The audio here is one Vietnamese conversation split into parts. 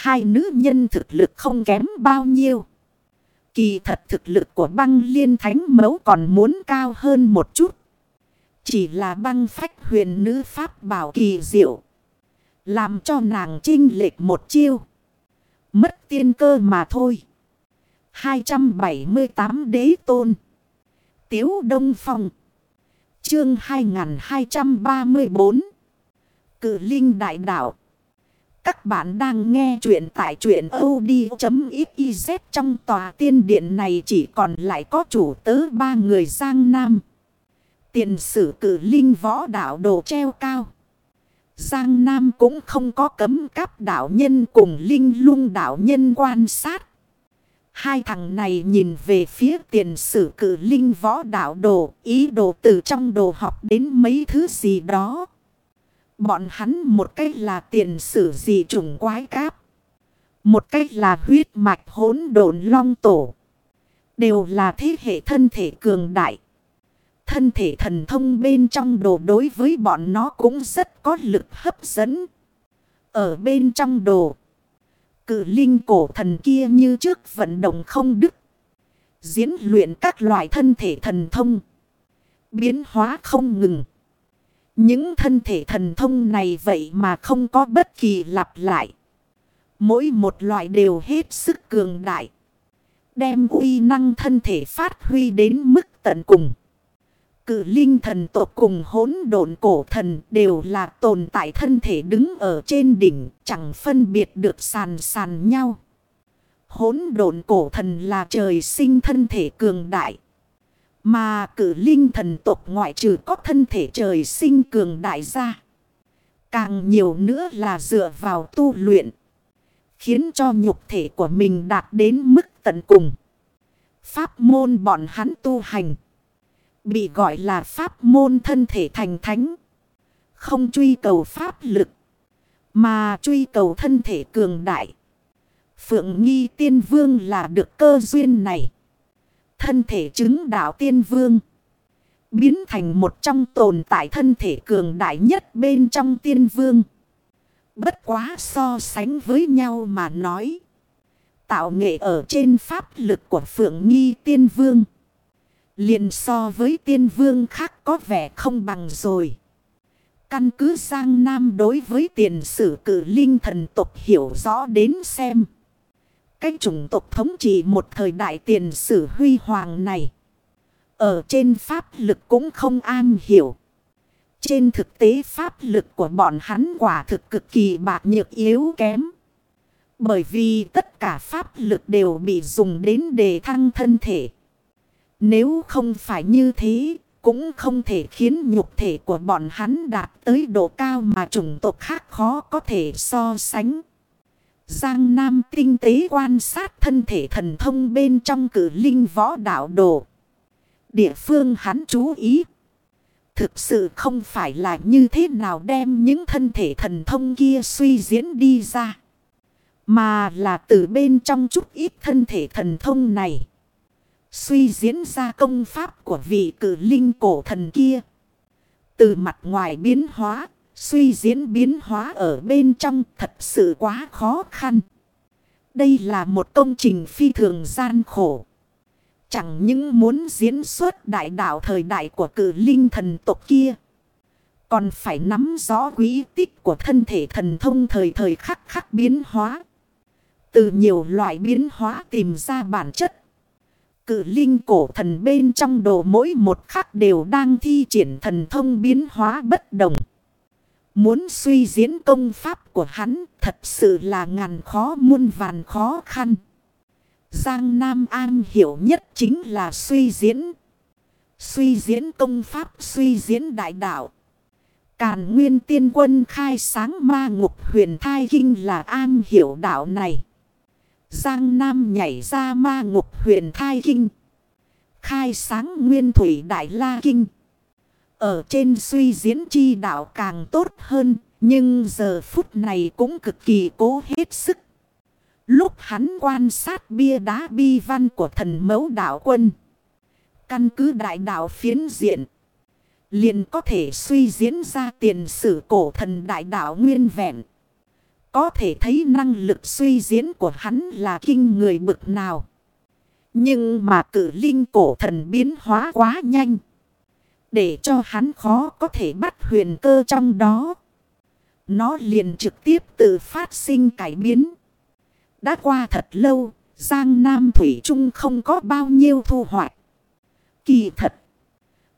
Hai nữ nhân thực lực không kém bao nhiêu. Kỳ thật thực lực của băng liên thánh mẫu còn muốn cao hơn một chút. Chỉ là băng phách huyền nữ pháp bảo kỳ diệu. Làm cho nàng trinh lệch một chiêu. Mất tiên cơ mà thôi. 278 đế tôn. Tiếu Đông Phong. Chương 2234. Cử Linh Đại Đạo. Các bạn đang nghe chuyện tại chuyện od.xyz trong tòa tiên điện này chỉ còn lại có chủ tớ ba người Giang Nam. Tiền sử cử linh võ đạo đồ treo cao. Giang Nam cũng không có cấm cáp đạo nhân cùng linh lung đạo nhân quan sát. Hai thằng này nhìn về phía tiền sử cử linh võ đạo đồ, ý đồ từ trong đồ học đến mấy thứ gì đó. Bọn hắn một cách là tiền sử gì trùng quái cáp. Một cách là huyết mạch hỗn độn long tổ. Đều là thế hệ thân thể cường đại. Thân thể thần thông bên trong đồ đối với bọn nó cũng rất có lực hấp dẫn. Ở bên trong đồ. Cử linh cổ thần kia như trước vận động không đức, Diễn luyện các loại thân thể thần thông. Biến hóa không ngừng. Những thân thể thần thông này vậy mà không có bất kỳ lặp lại. Mỗi một loại đều hết sức cường đại. Đem uy năng thân thể phát huy đến mức tận cùng. Cự linh thần tộc cùng hỗn độn cổ thần đều là tồn tại thân thể đứng ở trên đỉnh, chẳng phân biệt được sàn sàn nhau. Hỗn độn cổ thần là trời sinh thân thể cường đại. Mà cử linh thần tộc ngoại trừ có thân thể trời sinh cường đại ra. Càng nhiều nữa là dựa vào tu luyện. Khiến cho nhục thể của mình đạt đến mức tận cùng. Pháp môn bọn hắn tu hành. Bị gọi là pháp môn thân thể thành thánh. Không truy cầu pháp lực. Mà truy cầu thân thể cường đại. Phượng nghi tiên vương là được cơ duyên này. Thân thể chứng đạo tiên vương. Biến thành một trong tồn tại thân thể cường đại nhất bên trong tiên vương. Bất quá so sánh với nhau mà nói. Tạo nghệ ở trên pháp lực của Phượng Nghi tiên vương. liền so với tiên vương khác có vẻ không bằng rồi. Căn cứ Giang Nam đối với tiền sử cử linh thần tục hiểu rõ đến xem. Cái chủng tộc thống trị một thời đại tiền sử huy hoàng này. Ở trên pháp lực cũng không an hiểu. Trên thực tế pháp lực của bọn hắn quả thực cực kỳ bạc nhược yếu kém. Bởi vì tất cả pháp lực đều bị dùng đến để thăng thân thể. Nếu không phải như thế, cũng không thể khiến nhục thể của bọn hắn đạt tới độ cao mà chủng tộc khác khó có thể so sánh. Giang Nam tinh tế quan sát thân thể thần thông bên trong cử linh võ đạo đồ. Địa phương hắn chú ý. Thực sự không phải là như thế nào đem những thân thể thần thông kia suy diễn đi ra. Mà là từ bên trong chút ít thân thể thần thông này. Suy diễn ra công pháp của vị cử linh cổ thần kia. Từ mặt ngoài biến hóa Suy diễn biến hóa ở bên trong thật sự quá khó khăn. Đây là một công trình phi thường gian khổ. Chẳng những muốn diễn xuất đại đạo thời đại của cử linh thần tộc kia. Còn phải nắm rõ quý tích của thân thể thần thông thời thời khắc khắc biến hóa. Từ nhiều loại biến hóa tìm ra bản chất. Cử linh cổ thần bên trong đồ mỗi một khắc đều đang thi triển thần thông biến hóa bất đồng. Muốn suy diễn công pháp của hắn thật sự là ngàn khó muôn vàn khó khăn. Giang Nam An hiểu nhất chính là suy diễn. Suy diễn công pháp, suy diễn đại đạo. Càn nguyên tiên quân khai sáng ma ngục huyền thai kinh là an hiểu đạo này. Giang Nam nhảy ra ma ngục huyền thai kinh. Khai sáng nguyên thủy đại la kinh. Ở trên suy diễn chi đạo càng tốt hơn. Nhưng giờ phút này cũng cực kỳ cố hết sức. Lúc hắn quan sát bia đá bi văn của thần mẫu đạo quân. Căn cứ đại đạo phiến diện. Liền có thể suy diễn ra tiền sử cổ thần đại đạo nguyên vẹn. Có thể thấy năng lực suy diễn của hắn là kinh người bực nào. Nhưng mà cử linh cổ thần biến hóa quá nhanh. Để cho hắn khó có thể bắt huyền cơ trong đó. Nó liền trực tiếp tự phát sinh cải biến. Đã qua thật lâu, Giang Nam Thủy Trung không có bao nhiêu thu hoạch. Kỳ thật.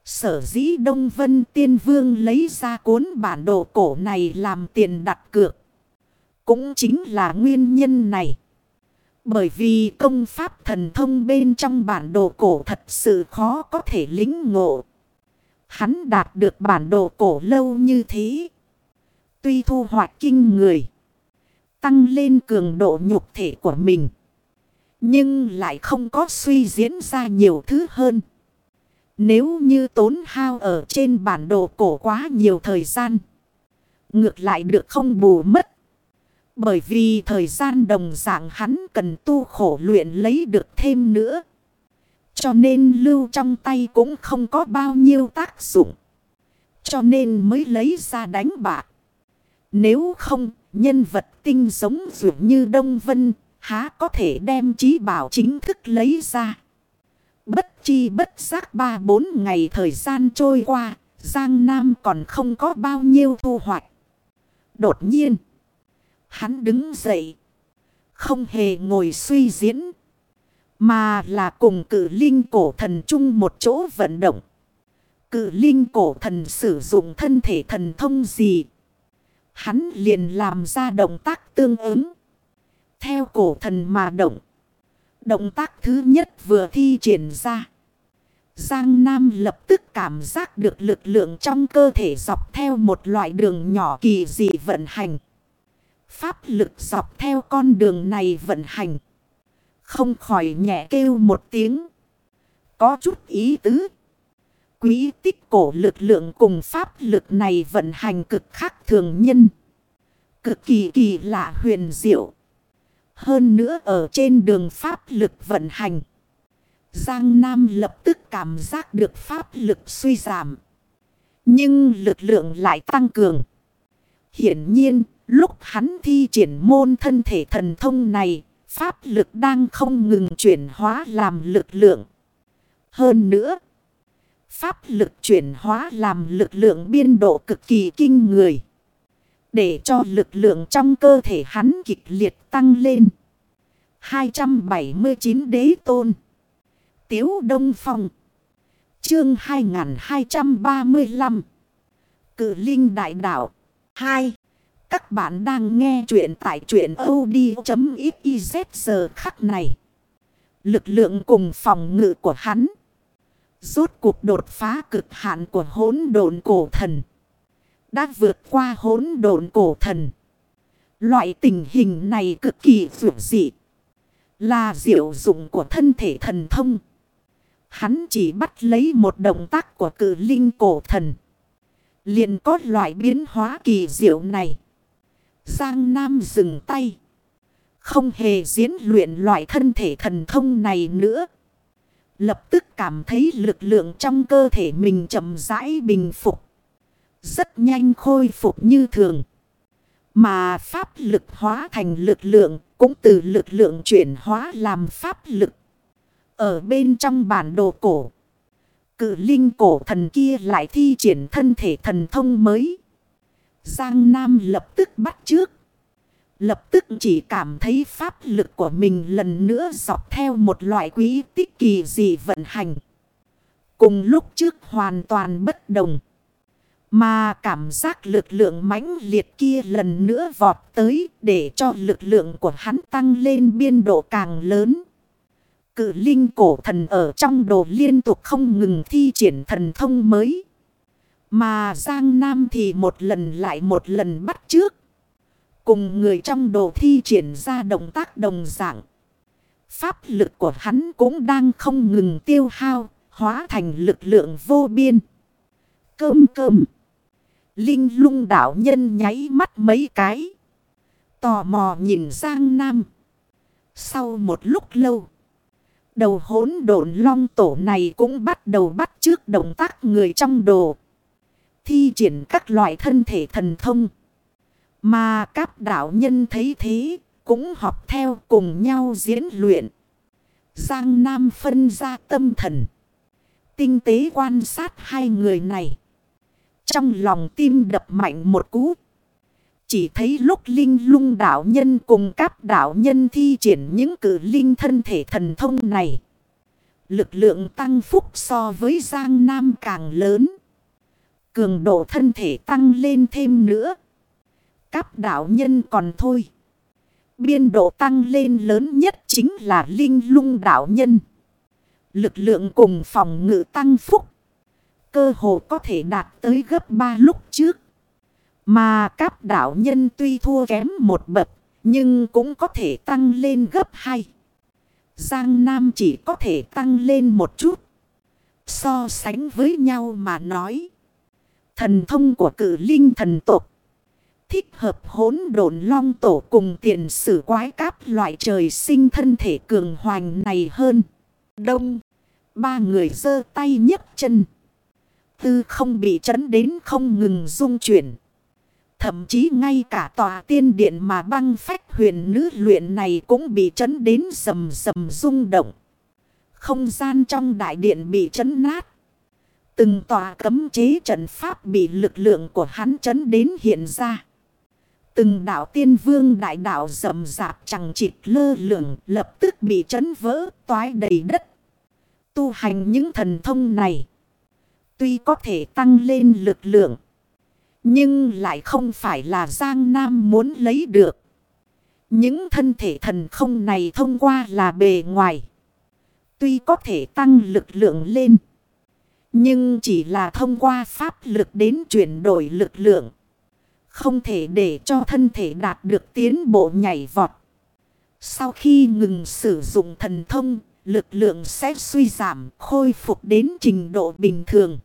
Sở dĩ Đông Vân Tiên Vương lấy ra cuốn bản đồ cổ này làm tiền đặt cược. Cũng chính là nguyên nhân này. Bởi vì công pháp thần thông bên trong bản đồ cổ thật sự khó có thể lính ngộ. Hắn đạt được bản đồ cổ lâu như thế. Tuy thu hoạch kinh người. Tăng lên cường độ nhục thể của mình. Nhưng lại không có suy diễn ra nhiều thứ hơn. Nếu như tốn hao ở trên bản đồ cổ quá nhiều thời gian. Ngược lại được không bù mất. Bởi vì thời gian đồng dạng hắn cần tu khổ luyện lấy được thêm nữa. Cho nên lưu trong tay cũng không có bao nhiêu tác dụng. Cho nên mới lấy ra đánh bạc. Nếu không, nhân vật tinh giống dường như Đông Vân, há có thể đem trí bảo chính thức lấy ra. Bất chi bất giác ba bốn ngày thời gian trôi qua, Giang Nam còn không có bao nhiêu thu hoạch. Đột nhiên, hắn đứng dậy, không hề ngồi suy diễn, mà là cùng cử linh cổ thần chung một chỗ vận động. Cử linh cổ thần sử dụng thân thể thần thông gì? Hắn liền làm ra động tác tương ứng. Theo cổ thần mà động. Động tác thứ nhất vừa thi triển ra. Giang Nam lập tức cảm giác được lực lượng trong cơ thể dọc theo một loại đường nhỏ kỳ dị vận hành. Pháp lực dọc theo con đường này vận hành. Không khỏi nhẹ kêu một tiếng. Có chút ý tứ. Quý tích cổ lực lượng cùng pháp lực này vận hành cực khác thường nhân. Cực kỳ kỳ lạ huyền diệu. Hơn nữa ở trên đường pháp lực vận hành. Giang Nam lập tức cảm giác được pháp lực suy giảm. Nhưng lực lượng lại tăng cường. Hiển nhiên, lúc hắn thi triển môn thân thể thần thông này, pháp lực đang không ngừng chuyển hóa làm lực lượng. Hơn nữa, pháp lực chuyển hóa làm lực lượng biên độ cực kỳ kinh người. Để cho lực lượng trong cơ thể hắn kịch liệt tăng lên. 279 đế tôn. Tiếu Đông Phong. Chương 2235. Cự Linh Đại Đạo. 2. Các bạn đang nghe chuyện tại chuyện od.xyz giờ khắc này. Lực lượng cùng phòng ngự của hắn. Rốt cuộc đột phá cực hạn của hỗn độn cổ thần. Đã vượt qua hỗn độn cổ thần. Loại tình hình này cực kỳ vượt dị. Là diệu dụng của thân thể thần thông. Hắn chỉ bắt lấy một động tác của cử linh cổ thần. liền có loại biến hóa kỳ diệu này. Giang Nam dừng tay. Không hề diễn luyện loại thân thể thần thông này nữa. Lập tức cảm thấy lực lượng trong cơ thể mình chậm rãi bình phục. Rất nhanh khôi phục như thường. Mà pháp lực hóa thành lực lượng cũng từ lực lượng chuyển hóa làm pháp lực. Ở bên trong bản đồ cổ. Cự linh cổ thần kia lại thi triển thân thể thần thông mới. Giang Nam lập tức bắt trước. Lập tức chỉ cảm thấy pháp lực của mình lần nữa dọc theo một loại quý tích kỳ dị vận hành. Cùng lúc trước hoàn toàn bất đồng. Mà cảm giác lực lượng mãnh liệt kia lần nữa vọt tới để cho lực lượng của hắn tăng lên biên độ càng lớn. Cự linh cổ thần ở trong đồ liên tục không ngừng thi triển thần thông mới. Mà Giang Nam thì một lần lại một lần bắt trước. Cùng người trong đồ thi triển ra động tác đồng dạng. Pháp lực của hắn cũng đang không ngừng tiêu hao, hóa thành lực lượng vô biên. Cơm cơm. Linh lung đảo nhân nháy mắt mấy cái. Tò mò nhìn Giang Nam. Sau một lúc lâu. Đầu hốn độn long tổ này cũng bắt đầu bắt trước động tác người trong đồ. Thi triển các loại thân thể thần thông. Mà các đạo nhân thấy thế, cũng học theo cùng nhau diễn luyện. Giang Nam phân ra tâm thần. Tinh tế quan sát hai người này. Trong lòng tim đập mạnh một cú. Chỉ thấy lúc linh lung đạo nhân cùng các đạo nhân thi triển những cử linh thân thể thần thông này. Lực lượng tăng phúc so với Giang Nam càng lớn. Cường độ thân thể tăng lên thêm nữa. Các đạo nhân còn thôi. Biên độ tăng lên lớn nhất chính là linh lung đạo nhân. Lực lượng cùng phòng ngự tăng phúc. Cơ hồ có thể đạt tới gấp 3 lúc trước. Mà các đạo nhân tuy thua kém một bậc. Nhưng cũng có thể tăng lên gấp 2. Giang Nam chỉ có thể tăng lên một chút. So sánh với nhau mà nói. Thần thông của cử linh thần tộc. Thích hợp hỗn độn long tổ cùng tiền sử quái cáp loại trời sinh thân thể cường hoành này hơn. Đông. Ba người giơ tay nhấc chân. Tư không bị chấn đến không ngừng rung chuyển. Thậm chí ngay cả tòa tiên điện mà băng phách huyền nữ luyện này cũng bị chấn đến sầm sầm rung động. Không gian trong đại điện bị chấn nát. Từng tòa cấm chế trận pháp bị lực lượng của hắn chấn đến hiện ra. Từng đảo tiên vương đại đảo rầm rạp chẳng chịt lơ lửng, lập tức bị chấn vỡ, toái đầy đất. Tu hành những thần thông này. Tuy có thể tăng lên lực lượng. Nhưng lại không phải là Giang Nam muốn lấy được. Những thân thể thần không này thông qua là bề ngoài. Tuy có thể tăng lực lượng lên. Nhưng chỉ là thông qua pháp lực đến chuyển đổi lực lượng. Không thể để cho thân thể đạt được tiến bộ nhảy vọt. Sau khi ngừng sử dụng thần thông, lực lượng sẽ suy giảm, khôi phục đến trình độ bình thường.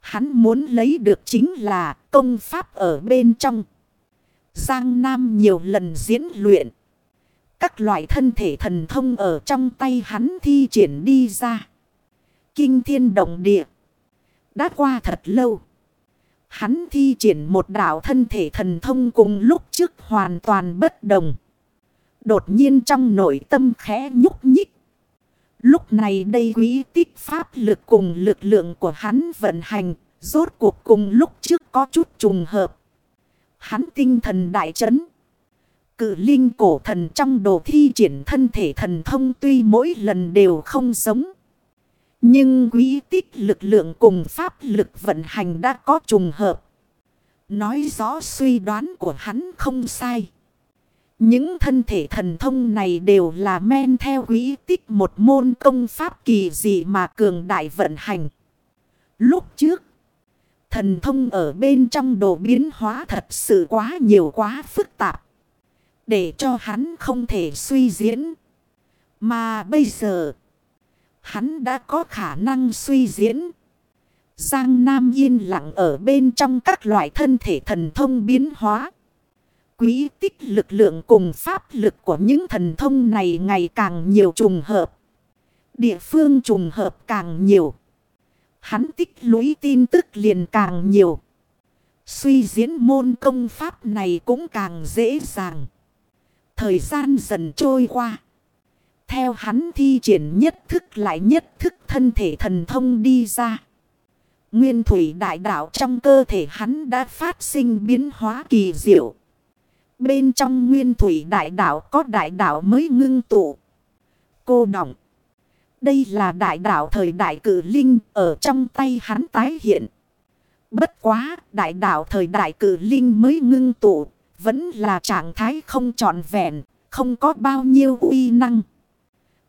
Hắn muốn lấy được chính là công pháp ở bên trong. Giang Nam nhiều lần diễn luyện. Các loại thân thể thần thông ở trong tay hắn thi triển đi ra. Kinh thiên động địa. Đã qua thật lâu. Hắn thi triển một đạo thân thể thần thông cùng lúc trước hoàn toàn bất đồng. Đột nhiên trong nội tâm khẽ nhúc nhích. Lúc này đây quý tích pháp lực cùng lực lượng của hắn vận hành, rốt cuộc cùng lúc trước có chút trùng hợp. Hắn tinh thần đại chấn. Cự linh cổ thần trong đồ thi triển thân thể thần thông tuy mỗi lần đều không giống. Nhưng quý tích lực lượng cùng pháp lực vận hành đã có trùng hợp. Nói rõ suy đoán của hắn không sai. Những thân thể thần thông này đều là men theo quý tích một môn công pháp kỳ dị mà cường đại vận hành. Lúc trước, thần thông ở bên trong đồ biến hóa thật sự quá nhiều quá phức tạp. Để cho hắn không thể suy diễn. Mà bây giờ, hắn đã có khả năng suy diễn. Giang Nam yên lặng ở bên trong các loại thân thể thần thông biến hóa. Quý tích lực lượng cùng pháp lực của những thần thông này ngày càng nhiều trùng hợp. Địa phương trùng hợp càng nhiều. Hắn tích lũy tin tức liền càng nhiều. Suy diễn môn công pháp này cũng càng dễ dàng. Thời gian dần trôi qua. Theo hắn thi triển nhất thức lại nhất thức thân thể thần thông đi ra. Nguyên thủy đại đạo trong cơ thể hắn đã phát sinh biến hóa kỳ diệu. Bên trong nguyên thủy đại đạo có đại đạo mới ngưng tụ. Cô động. Đây là đại đạo thời đại cử linh ở trong tay hắn tái hiện. Bất quá, đại đạo thời đại cử linh mới ngưng tụ. Vẫn là trạng thái không trọn vẹn. Không có bao nhiêu uy năng.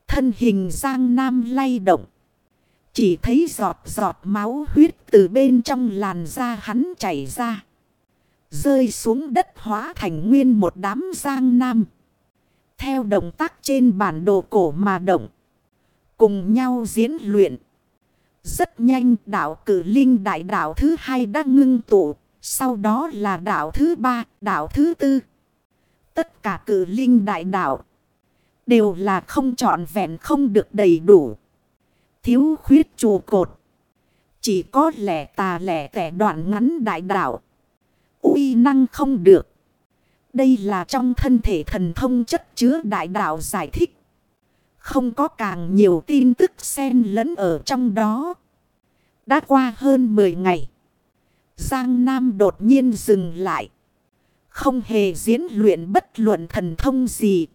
Thân hình Giang Nam lay động. Chỉ thấy giọt giọt máu huyết từ bên trong làn da hắn chảy ra. Rơi xuống đất hóa thành nguyên một đám giang nam. Theo động tác trên bản đồ cổ mà động. Cùng nhau diễn luyện. Rất nhanh đảo cử linh đại đảo thứ hai đã ngưng tụ. Sau đó là đảo thứ ba, đảo thứ tư. Tất cả cử linh đại đảo Đều là không trọn vẹn, không được đầy đủ. Thiếu khuyết trụ cột. Chỉ có lẻ tà lẻ tẻ đoạn ngắn đại đạo uy năng không được. Đây là trong thân thể thần thông chất chứa đại đạo giải thích. Không có càng nhiều tin tức xen lẫn ở trong đó. Đã qua hơn 10 ngày. Giang Nam đột nhiên dừng lại. Không hề diễn luyện bất luận thần thông gì.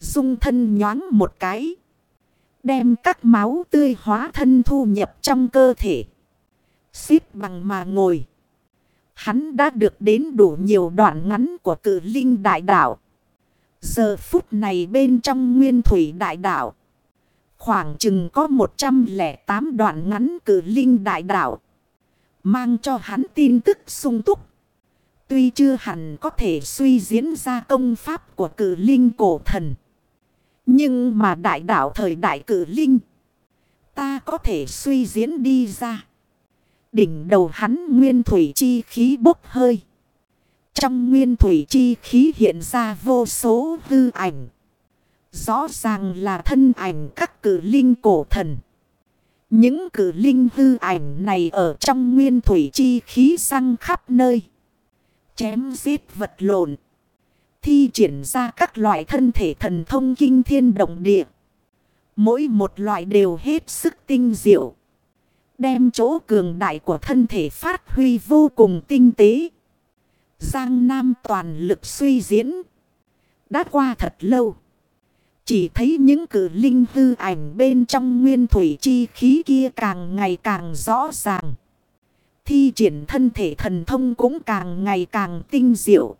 Dung thân nhoáng một cái. Đem các máu tươi hóa thân thu nhập trong cơ thể. Xít bằng mà ngồi. Hắn đã được đến đủ nhiều đoạn ngắn của cử linh đại đạo. Giờ phút này bên trong nguyên thủy đại đạo. Khoảng chừng có 108 đoạn ngắn cử linh đại đạo. Mang cho hắn tin tức sung túc. Tuy chưa hẳn có thể suy diễn ra công pháp của cử linh cổ thần. Nhưng mà đại đạo thời đại cử linh. Ta có thể suy diễn đi ra. Đỉnh đầu hắn nguyên thủy chi khí bốc hơi. Trong nguyên thủy chi khí hiện ra vô số hư ảnh. Rõ ràng là thân ảnh các cử linh cổ thần. Những cử linh hư ảnh này ở trong nguyên thủy chi khí sang khắp nơi. Chém giết vật lộn. Thi triển ra các loại thân thể thần thông kinh thiên động địa. Mỗi một loại đều hết sức tinh diệu. Đem chỗ cường đại của thân thể phát huy vô cùng tinh tế. Giang Nam toàn lực suy diễn. Đã qua thật lâu. Chỉ thấy những cử linh hư ảnh bên trong nguyên thủy chi khí kia càng ngày càng rõ ràng. Thi triển thân thể thần thông cũng càng ngày càng tinh diệu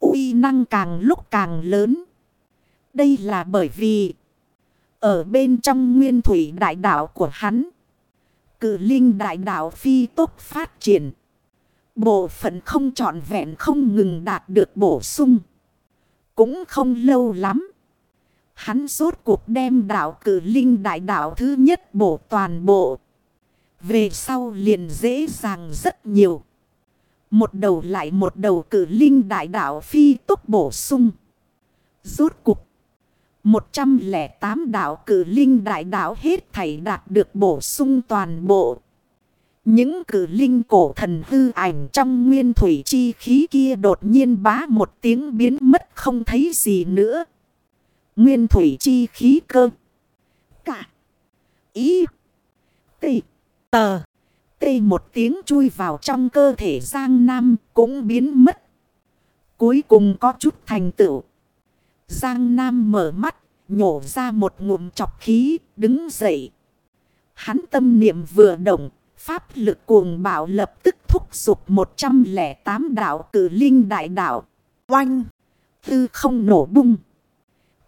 uy năng càng lúc càng lớn. Đây là bởi vì, ở bên trong nguyên thủy đại đạo của hắn. Cử linh đại đạo phi tốt phát triển. Bộ phận không trọn vẹn không ngừng đạt được bổ sung. Cũng không lâu lắm. Hắn rốt cuộc đem đạo cử linh đại đạo thứ nhất bổ toàn bộ. Về sau liền dễ dàng rất nhiều. Một đầu lại một đầu cử linh đại đạo phi tốc bổ sung. Rốt cuộc. 108 đạo cử linh đại đạo hết thảy đạt được bổ sung toàn bộ. Những cử linh cổ thần hư ảnh trong nguyên thủy chi khí kia đột nhiên bá một tiếng biến mất không thấy gì nữa. Nguyên thủy chi khí cơ. Cả. Ý. Tị. Tờ. Tê một tiếng chui vào trong cơ thể Giang Nam cũng biến mất. Cuối cùng có chút thành tựu. Giang Nam mở mắt, nhổ ra một ngụm chọc khí, đứng dậy. Hắn tâm niệm vừa động, pháp lực cuồng bạo lập tức thúc giục 108 đạo cử linh đại đạo. Oanh! Tư không nổ bung.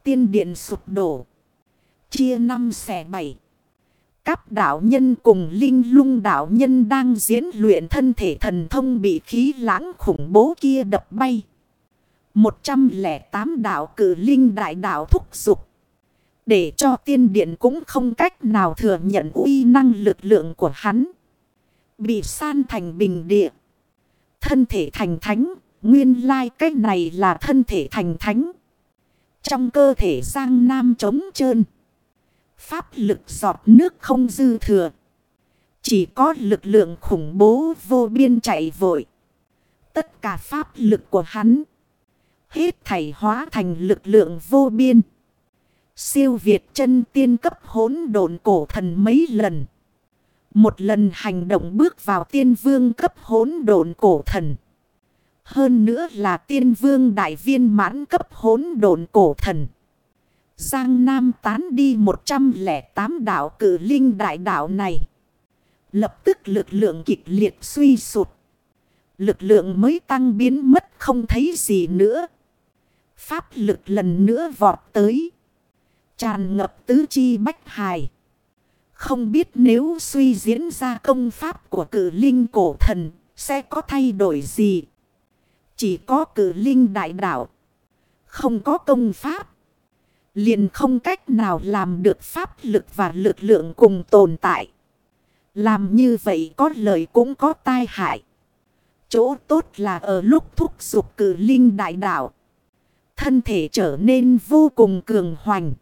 Tiên điện sụp đổ. Chia năm xẻ bảy. Các đạo nhân cùng linh lung đạo nhân đang diễn luyện thân thể thần thông bị khí lãng khủng bố kia đập bay. 108 đạo cử linh đại đạo thúc dục Để cho tiên điện cũng không cách nào thừa nhận uy năng lực lượng của hắn. Bị san thành bình địa. Thân thể thành thánh. Nguyên lai like cách này là thân thể thành thánh. Trong cơ thể Giang Nam trống trơn. Pháp lực giọt nước không dư thừa. Chỉ có lực lượng khủng bố vô biên chạy vội. Tất cả pháp lực của hắn. Hết thảy hóa thành lực lượng vô biên. Siêu Việt chân tiên cấp hỗn độn cổ thần mấy lần. Một lần hành động bước vào tiên vương cấp hỗn độn cổ thần. Hơn nữa là tiên vương đại viên mãn cấp hỗn độn cổ thần. Giang Nam tán đi 108 đạo cử linh đại đạo này. Lập tức lực lượng kịch liệt suy sụt. Lực lượng mới tăng biến mất không thấy gì nữa. Pháp lực lần nữa vọt tới. Tràn ngập tứ chi bách hài. Không biết nếu suy diễn ra công pháp của cử linh cổ thần sẽ có thay đổi gì. Chỉ có cử linh đại đạo. Không có công pháp. Liền không cách nào làm được pháp lực và lực lượng cùng tồn tại. Làm như vậy có lợi cũng có tai hại. Chỗ tốt là ở lúc thúc dục cử linh đại đạo. Thân thể trở nên vô cùng cường hoành.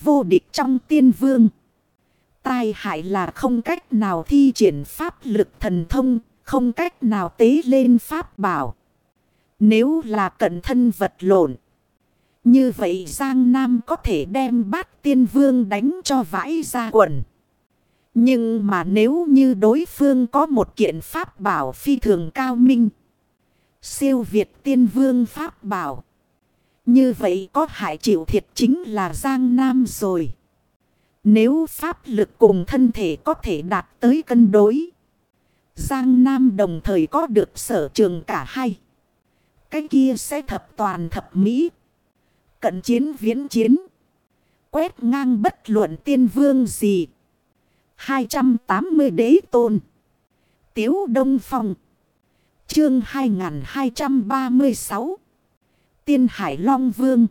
Vô địch trong tiên vương. Tai hại là không cách nào thi triển pháp lực thần thông. Không cách nào tế lên pháp bảo. Nếu là cận thân vật lộn. Như vậy Giang Nam có thể đem bát tiên vương đánh cho vãi ra quần. Nhưng mà nếu như đối phương có một kiện pháp bảo phi thường cao minh. Siêu Việt tiên vương pháp bảo. Như vậy có hại chịu thiệt chính là Giang Nam rồi. Nếu pháp lực cùng thân thể có thể đạt tới cân đối. Giang Nam đồng thời có được sở trường cả hai. Cái kia sẽ thập toàn thập mỹ. Cận chiến viễn chiến. Quét ngang bất luận tiên vương gì. 280 đế tôn. Tiếu Đông Phong. Chương 2236. Tiên Hải Long Vương.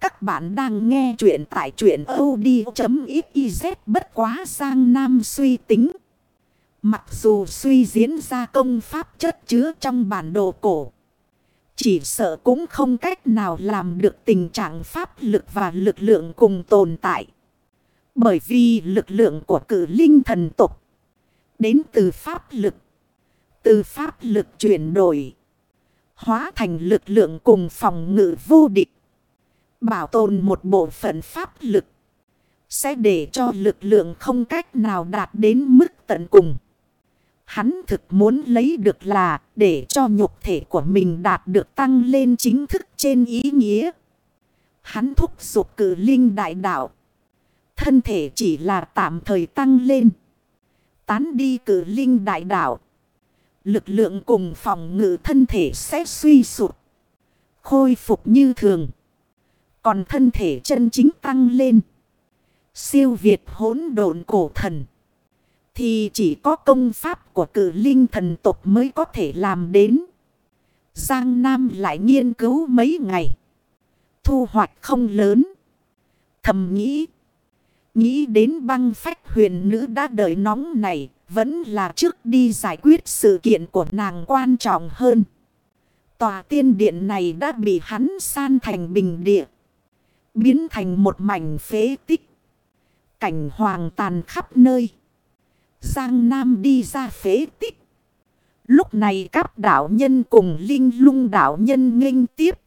Các bạn đang nghe chuyện tại truyện od.xyz bất quá sang nam suy tính. Mặc dù suy diễn ra công pháp chất chứa trong bản đồ cổ. Chỉ sợ cũng không cách nào làm được tình trạng pháp lực và lực lượng cùng tồn tại. Bởi vì lực lượng của cử linh thần tục, đến từ pháp lực. Từ pháp lực chuyển đổi. Hóa thành lực lượng cùng phòng ngự vô địch. Bảo tồn một bộ phận pháp lực. Sẽ để cho lực lượng không cách nào đạt đến mức tận cùng. Hắn thực muốn lấy được là để cho nhục thể của mình đạt được tăng lên chính thức trên ý nghĩa. Hắn thúc giục cử linh đại đạo. Thân thể chỉ là tạm thời tăng lên. Tán đi cử linh đại đạo. Lực lượng cùng phòng ngự thân thể sẽ suy sụt. Khôi phục như thường. Còn thân thể chân chính tăng lên. Siêu Việt hỗn độn cổ thần. Thì chỉ có công pháp của cử linh thần tục mới có thể làm đến. Giang Nam lại nghiên cứu mấy ngày. Thu hoạch không lớn. Thầm nghĩ. Nghĩ đến băng phách huyền nữ đã đợi nóng này. Vẫn là trước đi giải quyết sự kiện của nàng quan trọng hơn. Tòa tiên điện này đã bị hắn san thành bình địa. Biến thành một mảnh phế tích. Cảnh hoàng tàn khắp nơi. Giang Nam đi ra phế tích. Lúc này các đạo nhân cùng linh lung đạo nhân nghênh tiếp.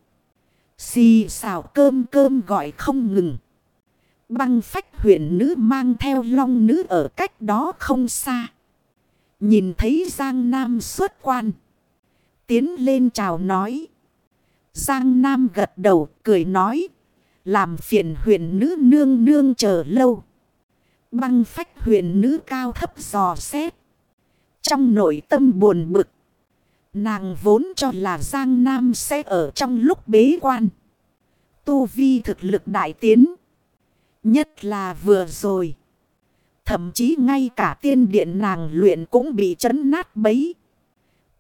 Xì xào cơm cơm gọi không ngừng. Băng phách huyện nữ mang theo long nữ ở cách đó không xa. Nhìn thấy Giang Nam xuất quan. Tiến lên chào nói. Giang Nam gật đầu cười nói. Làm phiền huyện nữ nương nương chờ lâu. Băng phách huyện nữ cao thấp dò xét. Trong nội tâm buồn bực. Nàng vốn cho là Giang Nam sẽ ở trong lúc bế quan. Tu vi thực lực đại tiến. Nhất là vừa rồi. Thậm chí ngay cả tiên điện nàng luyện cũng bị chấn nát bấy.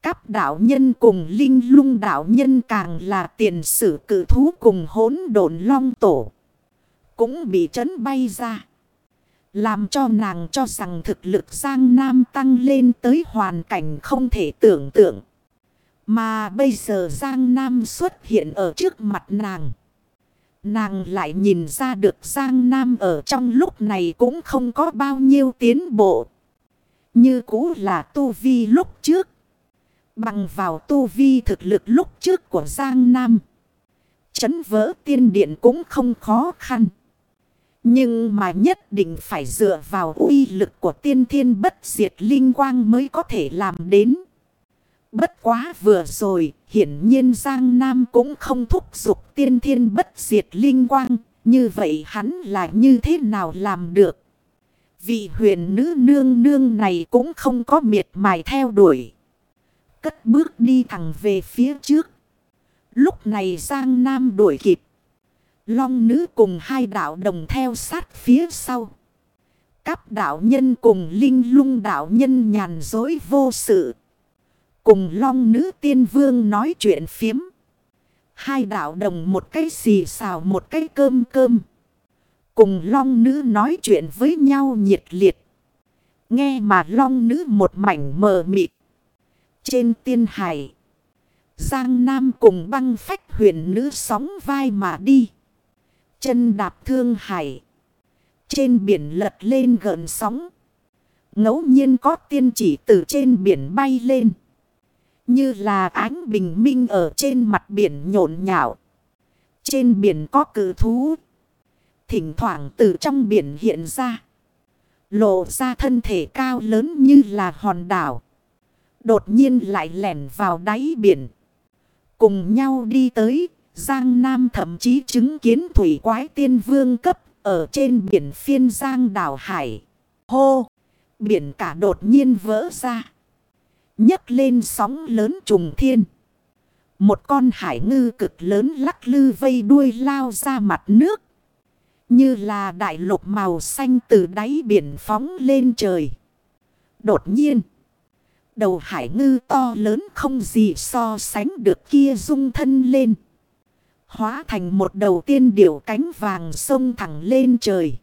Các đạo nhân cùng linh lung đạo nhân càng là tiền sử cử thú cùng hỗn độn long tổ. Cũng bị chấn bay ra. Làm cho nàng cho rằng thực lực Giang Nam tăng lên tới hoàn cảnh không thể tưởng tượng. Mà bây giờ Giang Nam xuất hiện ở trước mặt nàng. Nàng lại nhìn ra được Giang Nam ở trong lúc này cũng không có bao nhiêu tiến bộ. Như cũ là tu vi lúc trước. Bằng vào tu vi thực lực lúc trước của Giang Nam. Chấn vỡ tiên điện cũng không khó khăn. Nhưng mà nhất định phải dựa vào uy lực của tiên thiên bất diệt linh quang mới có thể làm đến. Bất quá vừa rồi, hiển nhiên Giang Nam cũng không thúc giục tiên thiên bất diệt linh quang. Như vậy hắn là như thế nào làm được? Vị huyền nữ nương nương này cũng không có miệt mài theo đuổi. Cất bước đi thẳng về phía trước. Lúc này Giang Nam đuổi kịp. Long nữ cùng hai đạo đồng theo sát phía sau. Các đạo nhân cùng linh lung đạo nhân nhàn dối vô sự. Cùng long nữ tiên vương nói chuyện phiếm. Hai đạo đồng một cái xì xào một cái cơm cơm. Cùng long nữ nói chuyện với nhau nhiệt liệt. Nghe mà long nữ một mảnh mờ mịt. Trên tiên hải. Giang Nam cùng băng phách huyền nữ sóng vai mà đi. Chân đạp thương hải. Trên biển lật lên gợn sóng. ngẫu nhiên có tiên chỉ từ trên biển bay lên. Như là ánh bình minh ở trên mặt biển nhộn nhạo. Trên biển có cử thú. Thỉnh thoảng từ trong biển hiện ra. Lộ ra thân thể cao lớn như là hòn đảo. Đột nhiên lại lẻn vào đáy biển. Cùng nhau đi tới. Giang Nam thậm chí chứng kiến thủy quái tiên vương cấp. Ở trên biển phiên Giang đảo Hải. Hô! Biển cả đột nhiên vỡ ra. nhấc lên sóng lớn trùng thiên. Một con hải ngư cực lớn lắc lư vây đuôi lao ra mặt nước. Như là đại lục màu xanh từ đáy biển phóng lên trời. Đột nhiên. Đầu hải ngư to lớn không gì so sánh được kia rung thân lên. Hóa thành một đầu tiên điểu cánh vàng sông thẳng lên trời.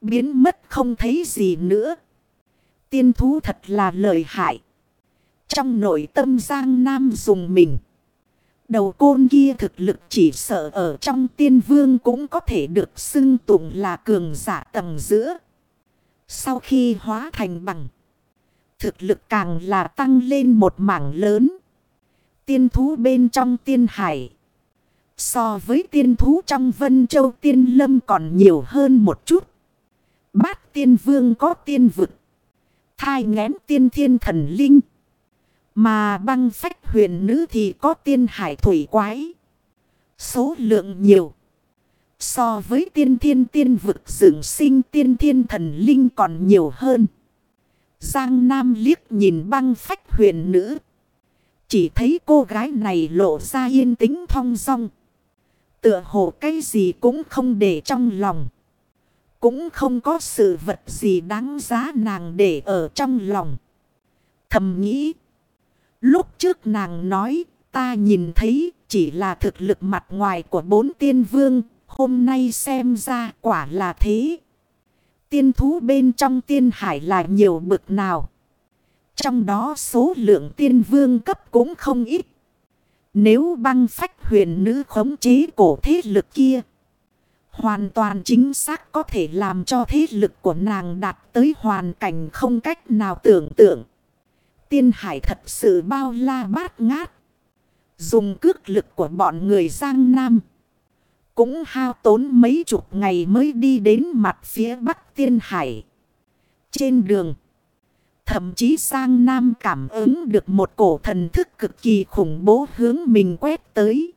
Biến mất không thấy gì nữa. Tiên thú thật là lợi hại. Trong nội tâm Giang Nam dùng mình. Đầu côn kia thực lực chỉ sợ ở trong tiên vương cũng có thể được xưng tụng là cường giả tầng giữa. Sau khi hóa thành bằng. Thực lực càng là tăng lên một mảng lớn. Tiên thú bên trong tiên hải. So với tiên thú trong vân châu tiên lâm còn nhiều hơn một chút. Bát tiên vương có tiên vực. Thai ngén tiên thiên thần linh. Mà băng phách huyền nữ thì có tiên hải thủy quái. Số lượng nhiều. So với tiên thiên tiên vực dưỡng sinh tiên thiên thần linh còn nhiều hơn. Giang Nam liếc nhìn băng phách huyền nữ. Chỉ thấy cô gái này lộ ra yên tĩnh thong dong. Tựa hồ cái gì cũng không để trong lòng. Cũng không có sự vật gì đáng giá nàng để ở trong lòng. Thầm nghĩ. Lúc trước nàng nói, ta nhìn thấy chỉ là thực lực mặt ngoài của bốn tiên vương. Hôm nay xem ra quả là thế. Tiên thú bên trong tiên hải là nhiều bực nào. Trong đó số lượng tiên vương cấp cũng không ít. Nếu băng phách huyền nữ khống chế cổ thế lực kia. Hoàn toàn chính xác có thể làm cho thế lực của nàng đạt tới hoàn cảnh không cách nào tưởng tượng. Tiên hải thật sự bao la bát ngát. Dùng cước lực của bọn người Giang Nam. Cũng hao tốn mấy chục ngày mới đi đến mặt phía bắc tiên hải. Trên đường. Thậm chí Giang Nam cảm ứng được một cổ thần thức cực kỳ khủng bố hướng mình quét tới.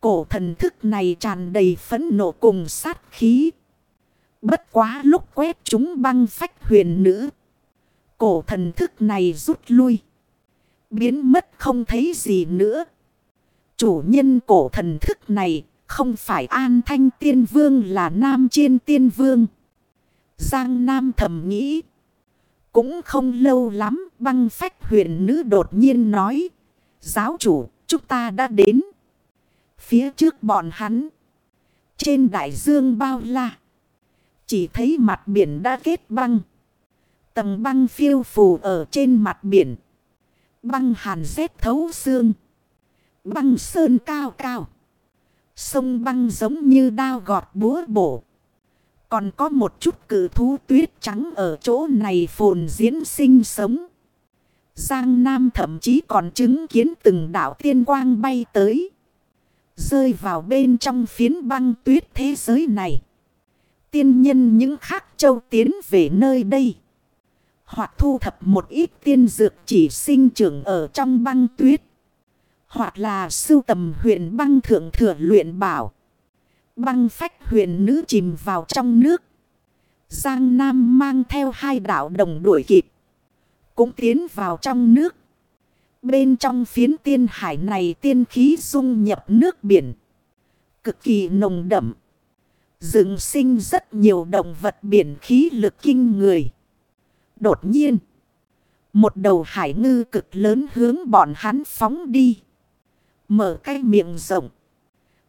Cổ thần thức này tràn đầy phấn nộ cùng sát khí. Bất quá lúc quét chúng băng phách huyền nữ. Cổ thần thức này rút lui. Biến mất không thấy gì nữa. Chủ nhân cổ thần thức này không phải an thanh tiên vương là nam chiên tiên vương. Giang Nam thầm nghĩ. Cũng không lâu lắm, băng phách huyền nữ đột nhiên nói. Giáo chủ, chúng ta đã đến. Phía trước bọn hắn. Trên đại dương bao la. Chỉ thấy mặt biển đã kết băng. Tầng băng phiêu phù ở trên mặt biển. Băng hàn rét thấu xương. Băng sơn cao cao. Sông băng giống như đao gọt búa bổ. Còn có một chút cử thú tuyết trắng ở chỗ này phồn diễn sinh sống. Giang Nam thậm chí còn chứng kiến từng đảo tiên quang bay tới. Rơi vào bên trong phiến băng tuyết thế giới này. Tiên nhân những khác châu tiến về nơi đây. Hoặc thu thập một ít tiên dược chỉ sinh trưởng ở trong băng tuyết. Hoặc là sưu tầm huyện băng thượng thừa luyện bảo. Băng phách huyền nữ chìm vào trong nước. Giang Nam mang theo hai đảo đồng đuổi kịp. Cũng tiến vào trong nước. Bên trong phiến tiên hải này tiên khí dung nhập nước biển. Cực kỳ nồng đậm. Dựng sinh rất nhiều động vật biển khí lực kinh người. Đột nhiên. Một đầu hải ngư cực lớn hướng bọn hắn phóng đi. Mở cái miệng rộng.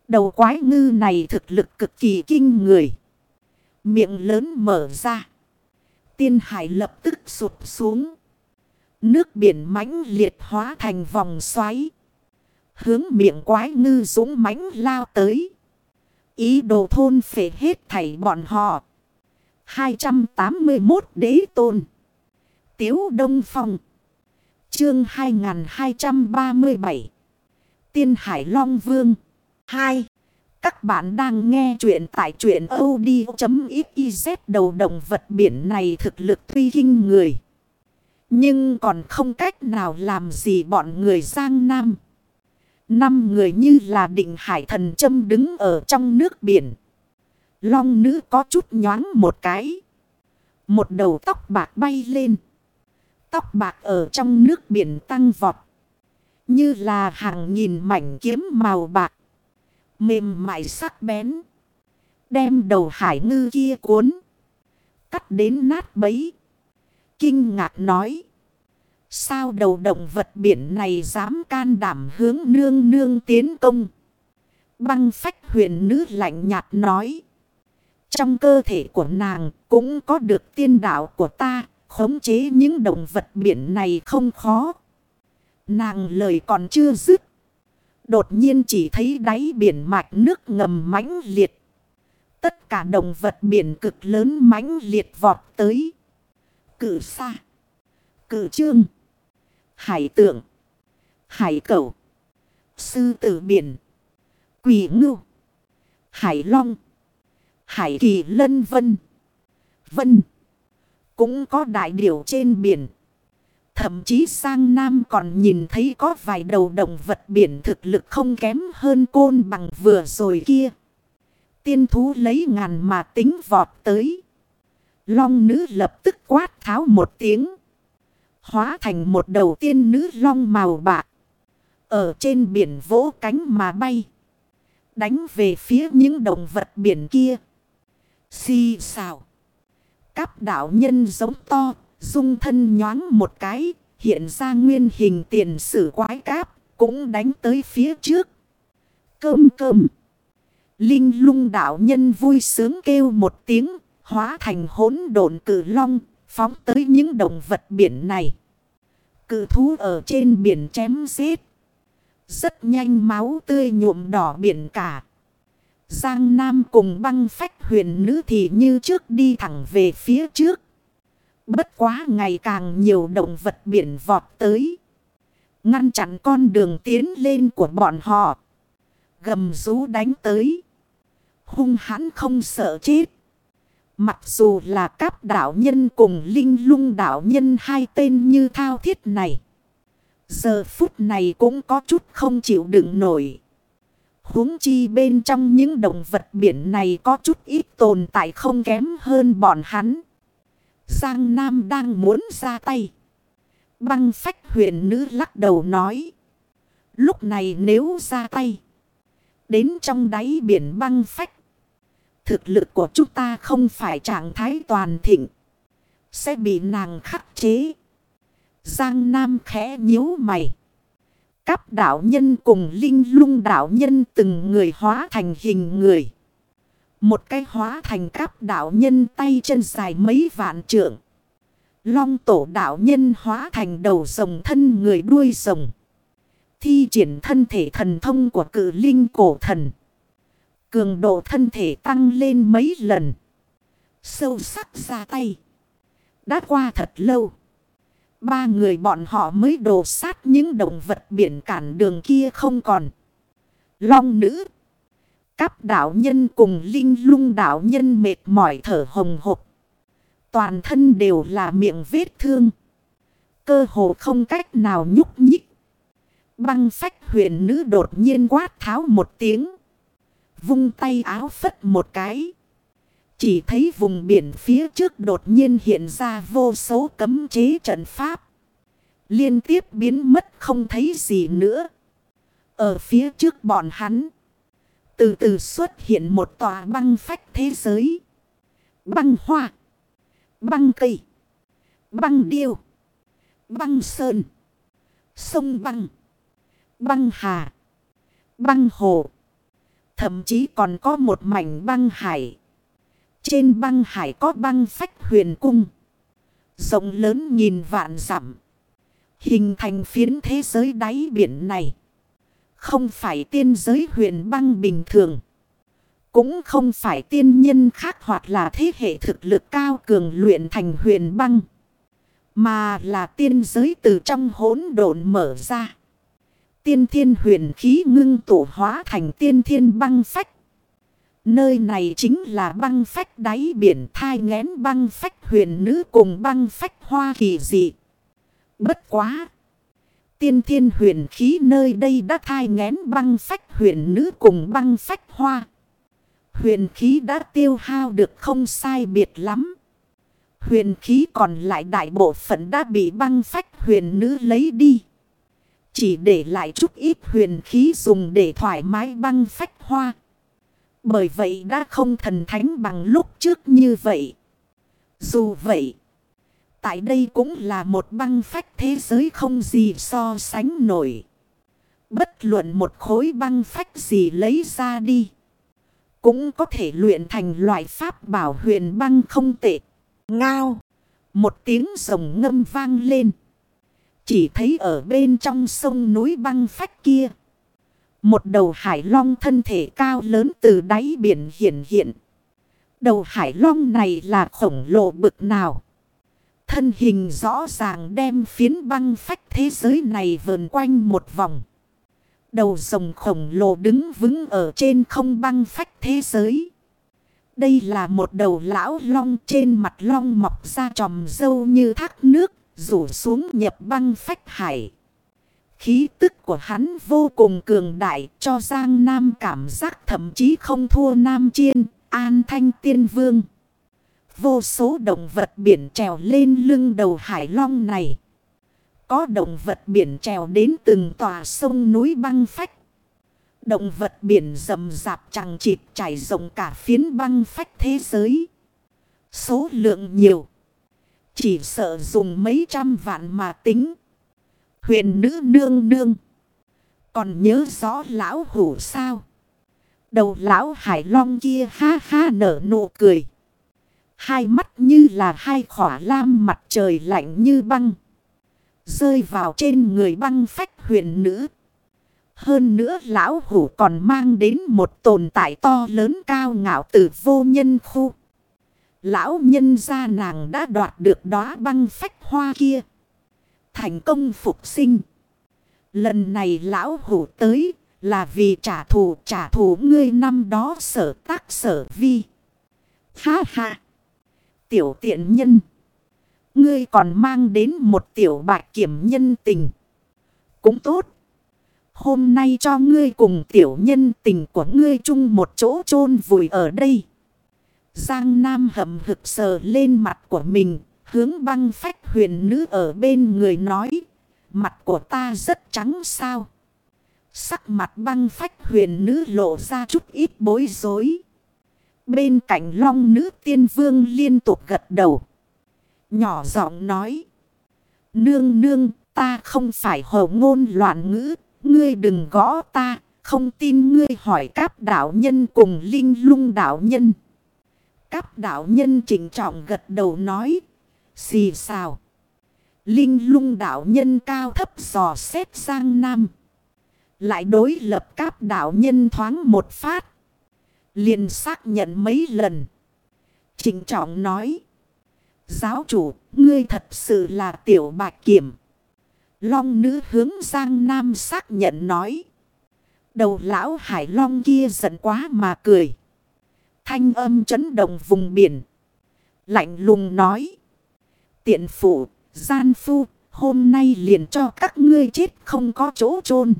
Đầu quái ngư này thực lực cực kỳ kinh người. Miệng lớn mở ra. Tiên hải lập tức sụt xuống. Nước biển mãnh liệt hóa thành vòng xoáy. Hướng miệng quái ngư dũng mãnh lao tới. Ý đồ thôn phệ hết thảy bọn họ. 281 đế tôn. Tiếu Đông Phong. Chương 2237 Tiên Hải Long Vương 2. Các bạn đang nghe chuyện tại chuyện od.xyz đầu động vật biển này thực lực tuy kinh người. Nhưng còn không cách nào làm gì bọn người Giang Nam. Năm người như là định hải thần châm đứng ở trong nước biển. Long nữ có chút nhoáng một cái. Một đầu tóc bạc bay lên. Tóc bạc ở trong nước biển tăng vọt. Như là hàng nghìn mảnh kiếm màu bạc. Mềm mại sắc bén. Đem đầu hải ngư kia cuốn. Cắt đến nát bấy. Kinh ngạc nói. Sao đầu động vật biển này dám can đảm hướng nương nương tiến công? Băng phách huyền nữ lạnh nhạt nói. Trong cơ thể của nàng cũng có được tiên đạo của ta, khống chế những động vật biển này không khó. Nàng lời còn chưa dứt. Đột nhiên chỉ thấy đáy biển mạch nước ngầm mãnh liệt. Tất cả động vật biển cực lớn mãnh liệt vọt tới. Cử xa. Cử trương. Hải tượng. Hải cẩu. Sư tử biển. Quỷ ngưu. Hải long. Hải kỳ lân vân. Vân. Cũng có đại điểu trên biển. Thậm chí sang Nam còn nhìn thấy có vài đầu động vật biển thực lực không kém hơn côn bằng vừa rồi kia. Tiên thú lấy ngàn mà tính vọt tới. Long nữ lập tức quát tháo một tiếng. Hóa thành một đầu tiên nữ long màu bạc. Ở trên biển vỗ cánh mà bay. Đánh về phía những động vật biển kia. Xì xào. Cáp đạo nhân giống to, dung thân nhoáng một cái, hiện ra nguyên hình tiền sử quái cáp, cũng đánh tới phía trước. Cơm cơm. Linh lung đạo nhân vui sướng kêu một tiếng, hóa thành hỗn độn cử long, phóng tới những động vật biển này. Cự thú ở trên biển chém giết. Rất nhanh máu tươi nhuộm đỏ biển cả. Giang Nam cùng băng phách huyền nữ thì như trước đi thẳng về phía trước. Bất quá ngày càng nhiều động vật biển vọt tới. Ngăn chặn con đường tiến lên của bọn họ. Gầm rú đánh tới. Hung hãn không sợ chết. Mặc dù là các đạo nhân cùng linh lung đạo nhân hai tên như thao thiết này. Giờ phút này cũng có chút không chịu đựng nổi huống chi bên trong những động vật biển này có chút ít tồn tại không kém hơn bọn hắn. Giang Nam đang muốn ra tay. Băng phách huyền nữ lắc đầu nói. Lúc này nếu ra tay. Đến trong đáy biển băng phách. Thực lực của chúng ta không phải trạng thái toàn thịnh. Sẽ bị nàng khắc chế. Giang Nam khẽ nhíu mày. Các đạo nhân cùng linh lung đạo nhân từng người hóa thành hình người. Một cái hóa thành các đạo nhân tay chân dài mấy vạn trượng. Long tổ đạo nhân hóa thành đầu rồng thân người đuôi rồng. Thi triển thân thể thần thông của cử linh cổ thần. Cường độ thân thể tăng lên mấy lần. Sâu sắc ra tay. Đã qua thật lâu. Ba người bọn họ mới đổ sát những động vật biển cản đường kia không còn. Long nữ. Cáp đạo nhân cùng linh lung đạo nhân mệt mỏi thở hồng hộc. Toàn thân đều là miệng vết thương. Cơ hồ không cách nào nhúc nhích. Băng phách huyền nữ đột nhiên quát tháo một tiếng. Vung tay áo phất một cái. Chỉ thấy vùng biển phía trước đột nhiên hiện ra vô số cấm chế trận pháp. Liên tiếp biến mất không thấy gì nữa. Ở phía trước bọn hắn. Từ từ xuất hiện một tòa băng phách thế giới. Băng hoa. Băng cây. Băng điêu. Băng sơn. Sông băng. Băng hà. Băng hồ. Thậm chí còn có một mảnh băng hải. Trên băng hải có băng phách huyền cung. Rộng lớn nhìn vạn dặm Hình thành phiến thế giới đáy biển này. Không phải tiên giới huyền băng bình thường. Cũng không phải tiên nhân khác hoặc là thế hệ thực lực cao cường luyện thành huyền băng. Mà là tiên giới từ trong hỗn độn mở ra. Tiên thiên huyền khí ngưng tụ hóa thành tiên thiên băng phách. Nơi này chính là băng phách đáy biển thai ngén băng phách huyền nữ cùng băng phách hoa kỳ dị. Bất quá! Tiên thiên huyền khí nơi đây đã thai ngén băng phách huyền nữ cùng băng phách hoa. Huyền khí đã tiêu hao được không sai biệt lắm. Huyền khí còn lại đại bộ phận đã bị băng phách huyền nữ lấy đi. Chỉ để lại chút ít huyền khí dùng để thoải mái băng phách hoa. Bởi vậy đã không thần thánh bằng lúc trước như vậy. Dù vậy, tại đây cũng là một băng phách thế giới không gì so sánh nổi. Bất luận một khối băng phách gì lấy ra đi. Cũng có thể luyện thành loại pháp bảo huyền băng không tệ. Ngao. Một tiếng rồng ngâm vang lên. Chỉ thấy ở bên trong sông núi băng phách kia. Một đầu hải long thân thể cao lớn từ đáy biển hiện hiện. Đầu hải long này là khổng lồ bực nào. Thân hình rõ ràng đem phiến băng phách thế giới này vờn quanh một vòng. Đầu rồng khổng lồ đứng vững ở trên không băng phách thế giới. Đây là một đầu lão long trên mặt long mọc ra tròm dâu như thác nước, rủ xuống nhập băng phách hải. Khí tức của hắn vô cùng cường đại cho Giang Nam cảm giác thậm chí không thua Nam Chiên, An Thanh Tiên Vương. Vô số động vật biển trèo lên lưng đầu hải long này. Có động vật biển trèo đến từng tòa sông núi băng phách. Động vật biển rầm rạp chẳng chịt trải rộng cả phiến băng phách thế giới. Số lượng nhiều. Chỉ sợ dùng mấy trăm vạn mà tính. Huyền nữ nương nương. Còn nhớ rõ lão hủ sao? Đầu lão hải long kia ha ha nở nụ cười. Hai mắt như là hai khỏa lam mặt trời lạnh như băng. Rơi vào trên người băng phách huyền nữ. Hơn nữa lão hủ còn mang đến một tồn tại to lớn cao ngạo từ vô nhân khu. Lão nhân gia nàng đã đoạt được đóa băng phách hoa kia. Thành công phục sinh. Lần này lão hủ tới là vì trả thù trả thù ngươi năm đó sở tác sở vi. Ha ha. Tiểu tiện nhân. Ngươi còn mang đến một tiểu bạc kiểm nhân tình. Cũng tốt. Hôm nay cho ngươi cùng tiểu nhân tình của ngươi chung một chỗ chôn vùi ở đây. Giang Nam hậm hực sờ lên mặt của mình. Hướng băng phách huyền nữ ở bên người nói. Mặt của ta rất trắng sao. Sắc mặt băng phách huyền nữ lộ ra chút ít bối rối. Bên cạnh long nữ tiên vương liên tục gật đầu. Nhỏ giọng nói. Nương nương, ta không phải hồ ngôn loạn ngữ. Ngươi đừng gõ ta. Không tin ngươi hỏi các đạo nhân cùng linh lung đạo nhân. Các đạo nhân chỉnh trọng gật đầu nói. Xì xào. Linh lung đạo nhân cao thấp dò xét sang nam. Lại đối lập các đạo nhân thoáng một phát liền xác nhận mấy lần. Trịnh trọng nói. Giáo chủ, ngươi thật sự là tiểu bạch kiểm. Long nữ hướng Giang Nam xác nhận nói. Đầu lão hải long kia giận quá mà cười. Thanh âm chấn động vùng biển. Lạnh lùng nói. Tiện phụ, gian phu, hôm nay liền cho các ngươi chết không có chỗ chôn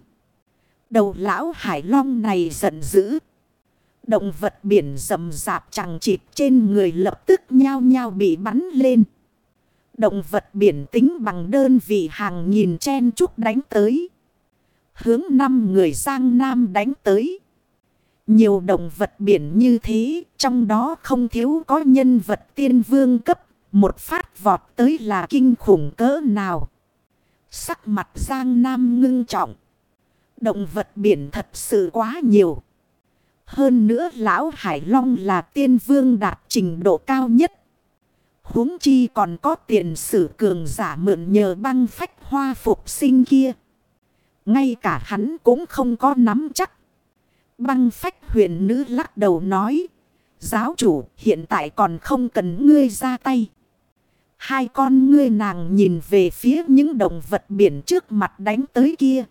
Đầu lão hải long này giận dữ. Động vật biển rầm rạp chẳng chịt trên người lập tức nhao nhao bị bắn lên. Động vật biển tính bằng đơn vị hàng nghìn chen chúc đánh tới. Hướng năm người sang nam đánh tới. Nhiều động vật biển như thế, trong đó không thiếu có nhân vật tiên vương cấp, một phát vọt tới là kinh khủng cỡ nào. Sắc mặt Giang Nam ngưng trọng. Động vật biển thật sự quá nhiều. Hơn nữa lão Hải Long là tiên vương đạt trình độ cao nhất. huống chi còn có tiền sử cường giả mượn nhờ băng phách hoa phục sinh kia. Ngay cả hắn cũng không có nắm chắc. Băng phách huyền nữ lắc đầu nói. Giáo chủ, hiện tại còn không cần ngươi ra tay. Hai con ngươi nàng nhìn về phía những động vật biển trước mặt đánh tới kia.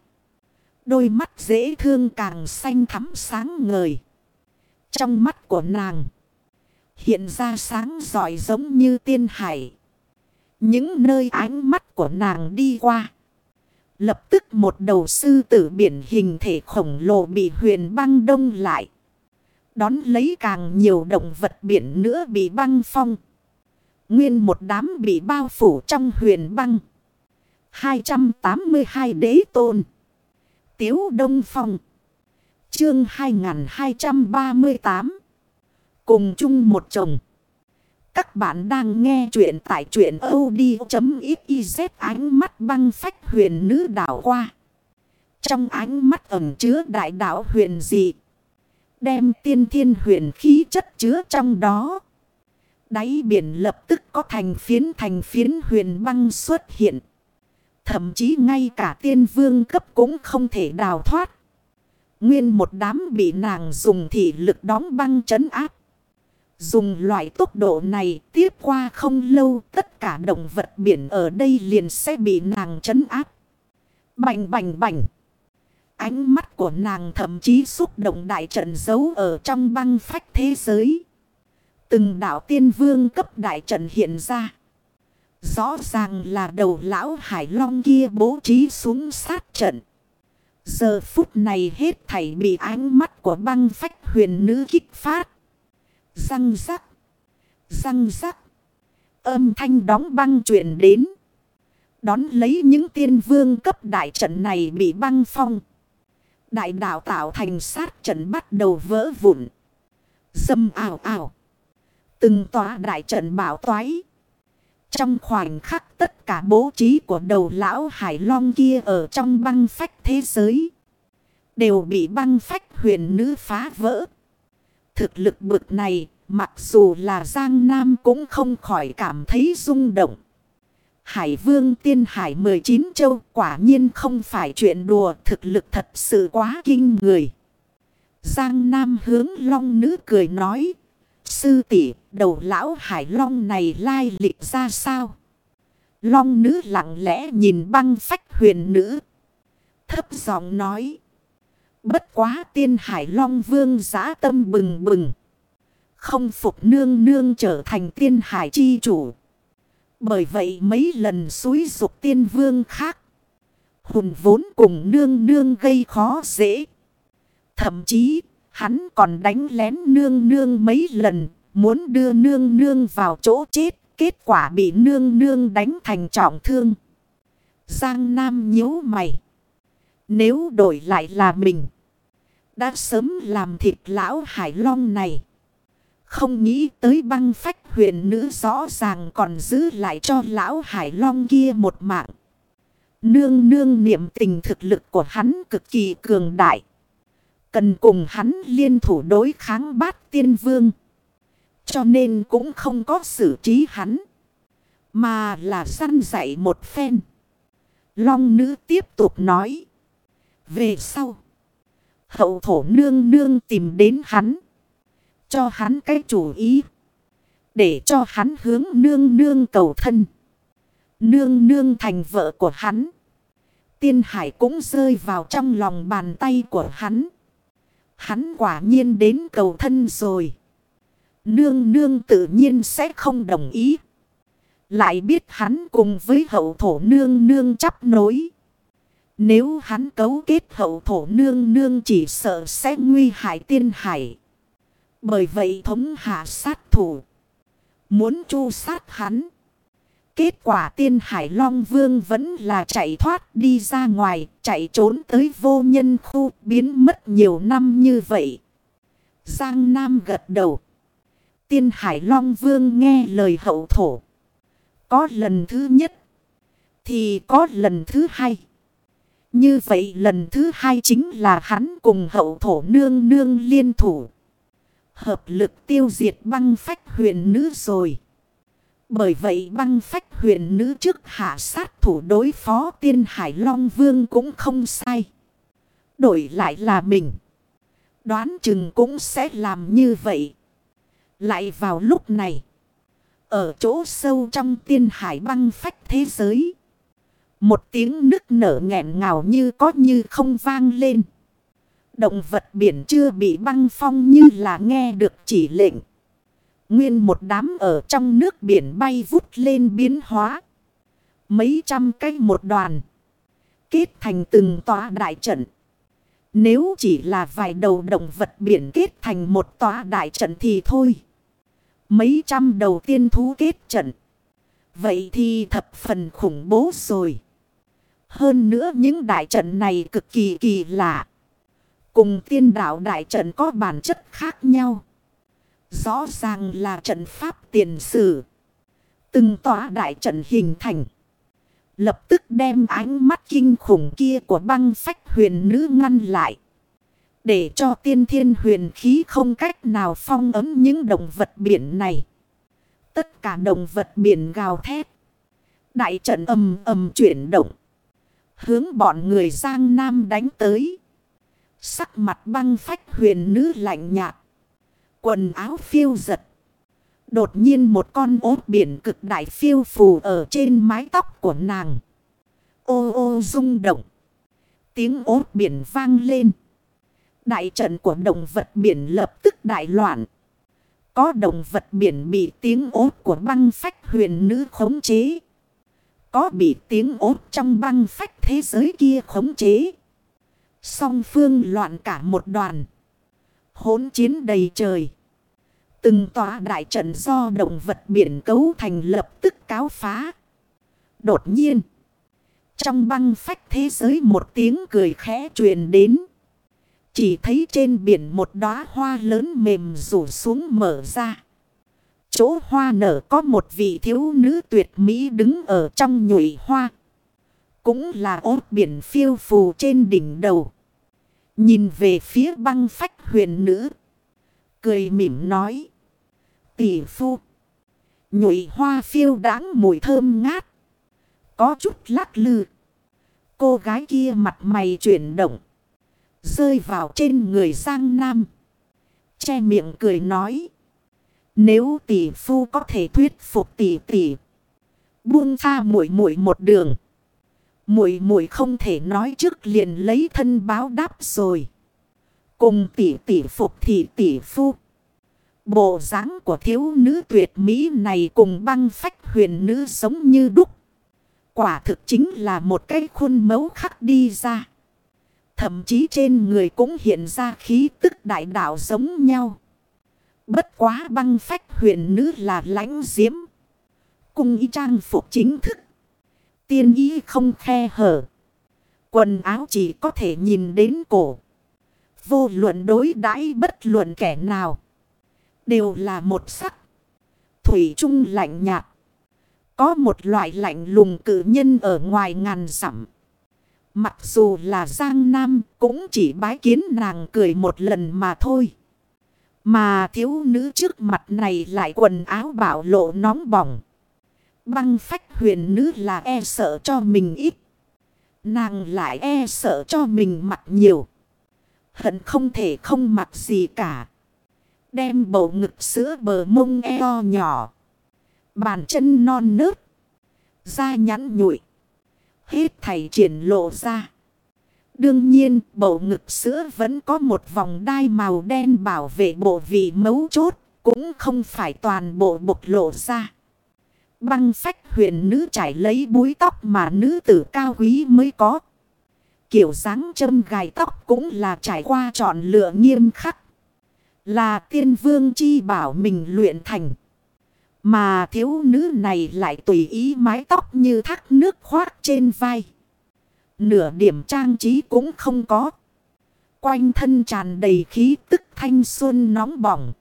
Đôi mắt dễ thương càng xanh thắm sáng ngời. Trong mắt của nàng. Hiện ra sáng giỏi giống như tiên hải. Những nơi ánh mắt của nàng đi qua. Lập tức một đầu sư tử biển hình thể khổng lồ bị huyền băng đông lại. Đón lấy càng nhiều động vật biển nữa bị băng phong. Nguyên một đám bị bao phủ trong huyền băng. 282 đế tôn. Tiếu Đông Phong. Chương 2238. Cùng chung một chồng. Các bạn đang nghe chuyện tại chuyện od.xyz ánh mắt băng phách huyền nữ đảo qua. Trong ánh mắt ẩm chứa đại đảo huyền dị. Đem tiên thiên huyền khí chất chứa trong đó. Đáy biển lập tức có thành phiến thành phiến huyền băng xuất hiện. Thậm chí ngay cả tiên vương cấp cũng không thể đào thoát. Nguyên một đám bị nàng dùng thị lực đóng băng chấn áp. Dùng loại tốc độ này tiếp qua không lâu, tất cả động vật biển ở đây liền sẽ bị nàng chấn áp. Bành bành bành. Ánh mắt của nàng thậm chí xúc động đại trận giấu ở trong băng phách thế giới. Từng đạo tiên vương cấp đại trận hiện ra. Rõ ràng là đầu lão hải long kia bố trí xuống sát trận. Giờ phút này hết thảy bị ánh mắt của băng phách huyền nữ kích phát. Răng rắc. Răng rắc. Âm thanh đóng băng chuyển đến. Đón lấy những tiên vương cấp đại trận này bị băng phong. Đại đạo tạo thành sát trận bắt đầu vỡ vụn. Dâm ảo ảo. Từng tòa đại trận bảo toái. Trong khoảnh khắc tất cả bố trí của đầu lão Hải Long kia ở trong băng phách thế giới. Đều bị băng phách huyền nữ phá vỡ. Thực lực bực này, mặc dù là Giang Nam cũng không khỏi cảm thấy rung động. Hải vương tiên hải 19 châu quả nhiên không phải chuyện đùa thực lực thật sự quá kinh người. Giang Nam hướng long nữ cười nói. Sư tỷ, đầu lão hải long này lai lịch ra sao? Long nữ lặng lẽ nhìn băng phách huyền nữ. Thấp giọng nói. Bất quá tiên hải long vương giã tâm bừng bừng. Không phục nương nương trở thành tiên hải chi chủ. Bởi vậy mấy lần suối dục tiên vương khác. Hùn vốn cùng nương nương gây khó dễ. Thậm chí hắn còn đánh lén nương nương mấy lần. Muốn đưa nương nương vào chỗ chết. Kết quả bị nương nương đánh thành trọng thương. Giang Nam nhíu mày. Nếu đổi lại là mình. Đã sớm làm thịt lão Hải Long này. Không nghĩ tới băng phách huyền nữ rõ ràng còn giữ lại cho lão Hải Long kia một mạng. Nương nương niệm tình thực lực của hắn cực kỳ cường đại. Cần cùng hắn liên thủ đối kháng bát tiên vương. Cho nên cũng không có xử trí hắn. Mà là săn dạy một phen. Long nữ tiếp tục nói. Về sau. Hậu thổ nương nương tìm đến hắn, cho hắn cái chủ ý. Để cho hắn hướng nương nương cầu thân. Nương nương thành vợ của hắn. Tiên hải cũng rơi vào trong lòng bàn tay của hắn. Hắn quả nhiên đến cầu thân rồi. Nương nương tự nhiên sẽ không đồng ý. Lại biết hắn cùng với hậu thổ nương nương chấp nối. Nếu hắn cấu kết hậu thổ nương nương chỉ sợ sẽ nguy hại tiên hải. Bởi vậy thống hạ sát thủ. Muốn chu sát hắn. Kết quả tiên hải long vương vẫn là chạy thoát đi ra ngoài. Chạy trốn tới vô nhân khu, biến mất nhiều năm như vậy. Giang Nam gật đầu. Tiên hải long vương nghe lời hậu thổ. Có lần thứ nhất. Thì có lần thứ hai. Như vậy lần thứ hai chính là hắn cùng hậu thổ nương nương liên thủ hợp lực tiêu diệt băng phách huyền nữ rồi. Bởi vậy băng phách huyền nữ trước hạ sát thủ đối phó tiên hải long vương cũng không sai. Đổi lại là mình. Đoán chừng cũng sẽ làm như vậy. Lại vào lúc này. Ở chỗ sâu trong tiên hải băng phách thế giới. Một tiếng nức nở nghẹn ngào như có như không vang lên. Động vật biển chưa bị băng phong như là nghe được chỉ lệnh. Nguyên một đám ở trong nước biển bay vút lên biến hóa. Mấy trăm cái một đoàn. Kết thành từng tòa đại trận. Nếu chỉ là vài đầu động vật biển kết thành một tòa đại trận thì thôi. Mấy trăm đầu tiên thú kết trận. Vậy thì thập phần khủng bố rồi. Hơn nữa những đại trận này cực kỳ kỳ lạ. Cùng tiên đạo đại trận có bản chất khác nhau. Rõ ràng là trận pháp tiền sử. Từng tòa đại trận hình thành. Lập tức đem ánh mắt kinh khủng kia của băng phách huyền nữ ngăn lại. Để cho tiên thiên huyền khí không cách nào phong ấm những động vật biển này. Tất cả động vật biển gào thét. Đại trận ầm ầm chuyển động. Hướng bọn người Giang Nam đánh tới. Sắc mặt băng phách huyền nữ lạnh nhạt. Quần áo phiêu giật. Đột nhiên một con ốt biển cực đại phiêu phù ở trên mái tóc của nàng. Ô ô rung động. Tiếng ốt biển vang lên. Đại trận của động vật biển lập tức đại loạn. Có động vật biển bị tiếng ốt của băng phách huyền nữ khống chế. Có bị tiếng ốt trong băng phách thế giới kia khống chế. Song phương loạn cả một đoàn hỗn chiến đầy trời. Từng tòa đại trận do động vật biển cấu thành lập tức cáo phá. Đột nhiên. Trong băng phách thế giới một tiếng cười khẽ truyền đến. Chỉ thấy trên biển một đóa hoa lớn mềm rủ xuống mở ra. Chỗ hoa nở có một vị thiếu nữ tuyệt mỹ đứng ở trong nhụy hoa. Cũng là ốt biển phiêu phù trên đỉnh đầu. Nhìn về phía băng phách huyền nữ. Cười mỉm nói. Tỷ phu. Nhụy hoa phiêu đáng mùi thơm ngát. Có chút lắc lư. Cô gái kia mặt mày chuyển động. Rơi vào trên người Giang Nam. Che miệng cười nói. Nếu tỷ phu có thể thuyết phục tỷ tỷ. Buông tha muội muội một đường. Muội muội không thể nói trước liền lấy thân báo đáp rồi. Cùng tỷ tỷ phục thì tỷ phu. Bộ dáng của thiếu nữ tuyệt mỹ này cùng băng phách huyền nữ giống như đúc. Quả thực chính là một cái khuôn mẫu khắc đi ra. Thậm chí trên người cũng hiện ra khí tức đại đạo giống nhau. Bất quá băng phách huyền nữ là lãnh diễm. cùng y trang phục chính thức. Tiên ý không khe hở. Quần áo chỉ có thể nhìn đến cổ. Vô luận đối đãi bất luận kẻ nào. Đều là một sắc. Thủy trung lạnh nhạt. Có một loại lạnh lùng cử nhân ở ngoài ngàn dặm. Mặc dù là Giang Nam cũng chỉ bái kiến nàng cười một lần mà thôi. Mà thiếu nữ trước mặt này lại quần áo bảo lộ nóng bỏng. Băng phách huyền nữ là e sợ cho mình ít. Nàng lại e sợ cho mình mặc nhiều. Hận không thể không mặc gì cả. Đem bầu ngực sữa bờ mông eo nhỏ. Bàn chân non nớt. Da nhắn nhụi. Hết thầy triển lộ ra. Đương nhiên, bầu ngực sữa vẫn có một vòng đai màu đen bảo vệ bộ vị mấu chốt, cũng không phải toàn bộ bộc lộ ra. Băng phách huyền nữ trải lấy búi tóc mà nữ tử cao quý mới có. Kiểu dáng châm gài tóc cũng là trải qua chọn lựa nghiêm khắc. Là tiên vương chi bảo mình luyện thành. Mà thiếu nữ này lại tùy ý mái tóc như thác nước khoác trên vai. Nửa điểm trang trí cũng không có. Quanh thân tràn đầy khí tức thanh xuân nóng bỏng.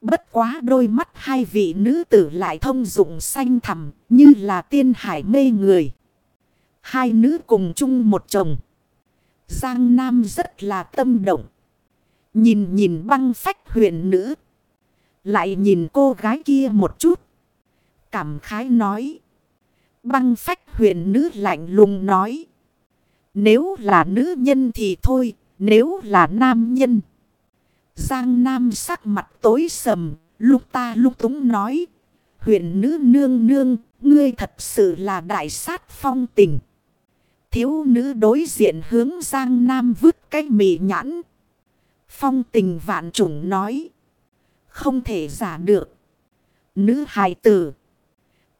Bất quá đôi mắt hai vị nữ tử lại thông dụng xanh thẳm, như là tiên hải mê người. Hai nữ cùng chung một chồng. Giang Nam rất là tâm động. Nhìn nhìn băng phách huyền nữ. Lại nhìn cô gái kia một chút. Cảm khái nói. Băng phách huyền nữ lạnh lùng nói. Nếu là nữ nhân thì thôi. Nếu là nam nhân. Giang Nam sắc mặt tối sầm. Lúc ta lúc túng nói. Huyền nữ nương nương, ngươi thật sự là đại sát phong tình. Thiếu nữ đối diện hướng Giang Nam vứt cái mì nhãn. Phong tình vạn trùng nói. Không thể giả được. Nữ hài tử.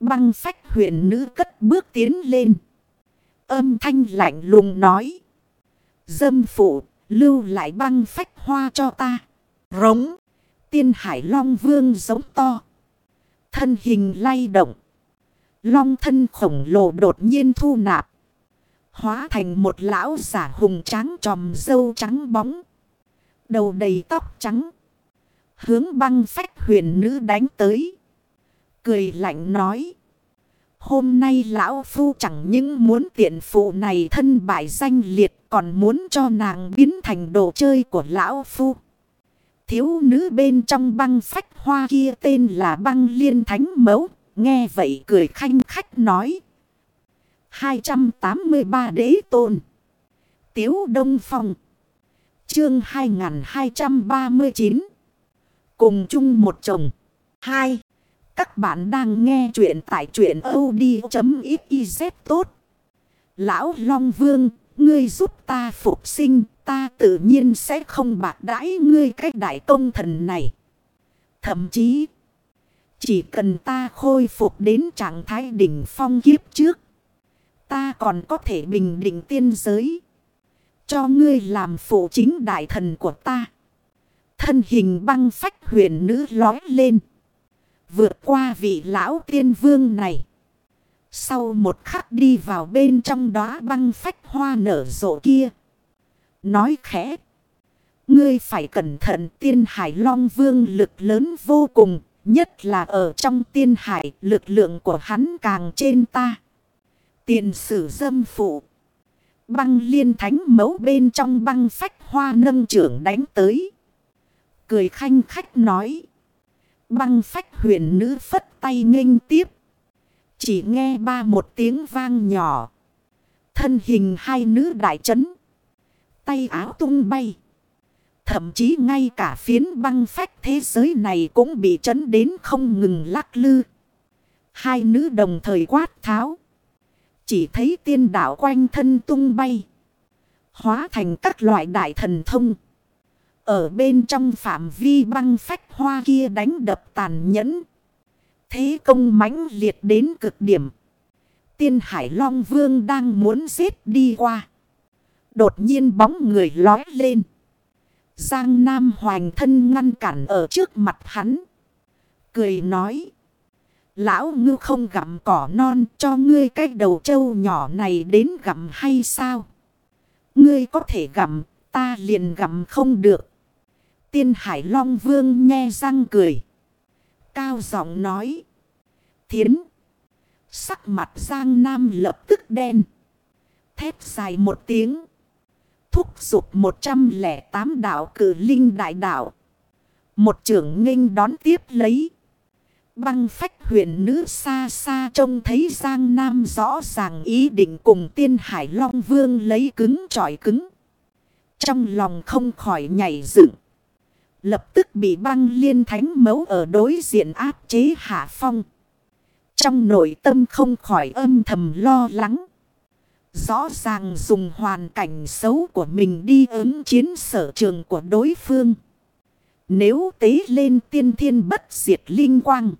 Băng phách huyền nữ cất bước tiến lên. Âm thanh lạnh lùng nói. Dâm phụ, lưu lại băng phách hoa cho ta. Rống. Tiên hải long vương giống to. Thân hình lay động. Long thân khổng lồ đột nhiên thu nạp. Hóa thành một lão giả hùng tráng tròm dâu trắng bóng. Đầu đầy tóc trắng. Hướng băng phách huyền nữ đánh tới. Cười lạnh nói. Hôm nay lão phu chẳng những muốn tiện phụ này thân bại danh liệt, còn muốn cho nàng biến thành đồ chơi của lão phu. Thiếu nữ bên trong băng phách hoa kia tên là băng liên thánh mẫu. Nghe vậy cười khanh khách nói. 283 đế tôn. Tiếu Đông Phong. Chương 2239. Cùng chung một chồng. 2. Các bạn đang nghe chuyện tại chuyện od.xyz tốt. Lão Long Vương, ngươi giúp ta phục sinh, ta tự nhiên sẽ không bạc đãi ngươi cách đại công thần này. Thậm chí, chỉ cần ta khôi phục đến trạng thái đỉnh phong kiếp trước, ta còn có thể bình định tiên giới. Cho ngươi làm phụ chính đại thần của ta. Thân hình băng phách huyền nữ lói lên. Vượt qua vị lão tiên vương này. Sau một khắc đi vào bên trong đó băng phách hoa nở rộ kia. Nói khẽ. Ngươi phải cẩn thận, tiên hải long vương lực lớn vô cùng. Nhất là ở trong tiên hải, lực lượng của hắn càng trên ta. Tiền sử dâm phụ. Băng liên thánh mấu bên trong băng phách hoa nâng trưởng đánh tới. Cười khanh khách nói. Băng phách huyền nữ phất tay nghênh tiếp. Chỉ nghe ba một tiếng vang nhỏ. Thân hình hai nữ đại chấn. Tay áo tung bay. Thậm chí ngay cả phiến băng phách thế giới này cũng bị chấn đến không ngừng lắc lư. Hai nữ đồng thời quát tháo. Chỉ thấy tiên đảo quanh thân tung bay. Hóa thành các loại đại thần thông. Ở bên trong phạm vi băng phách hoa kia đánh đập tàn nhẫn. Thế công mãnh liệt đến cực điểm. Tiên Hải Long Vương đang muốn giết đi qua. Đột nhiên bóng người lói lên. Giang Nam Hoành thân ngăn cản ở trước mặt hắn. Cười nói. Lão ngư không gặm cỏ non cho ngươi cái đầu trâu nhỏ này đến gặm hay sao? Ngươi có thể gặm, ta liền gặm không được. Tiên Hải Long Vương nghe răng cười. Cao giọng nói. Thiến. Sắc mặt Giang Nam lập tức đen. Thép dài một tiếng. Thúc giục 108 đạo cử linh đại đạo. Một trưởng nghênh đón tiếp lấy. Băng phách huyền nữ xa xa trông thấy Giang Nam rõ ràng ý định cùng tiên Hải Long Vương lấy cứng trọi cứng. Trong lòng không khỏi nhảy dựng. Lập tức bị băng liên thánh mấu ở đối diện áp chế hạ phong. Trong nội tâm không khỏi âm thầm lo lắng. Rõ ràng dùng hoàn cảnh xấu của mình đi ứng chiến sở trường của đối phương. Nếu tế lên tiên thiên bất diệt linh quang.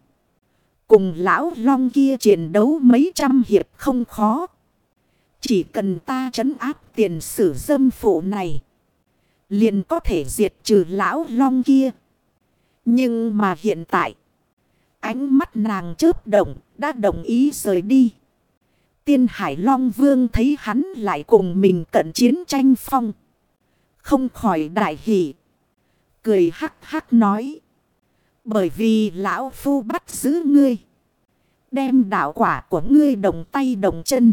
Cùng lão long kia chiến đấu mấy trăm hiệp không khó. Chỉ cần ta trấn áp tiền sử dâm phụ này. Liền có thể diệt trừ lão long kia. Nhưng mà hiện tại. Ánh mắt nàng chớp động, đã đồng ý rời đi. Tiên Hải Long Vương thấy hắn lại cùng mình cận chiến tranh phong. Không khỏi đại hỷ. Cười hắc hắc nói. Bởi vì lão phu bắt giữ ngươi. Đem đạo quả của ngươi đồng tay đồng chân.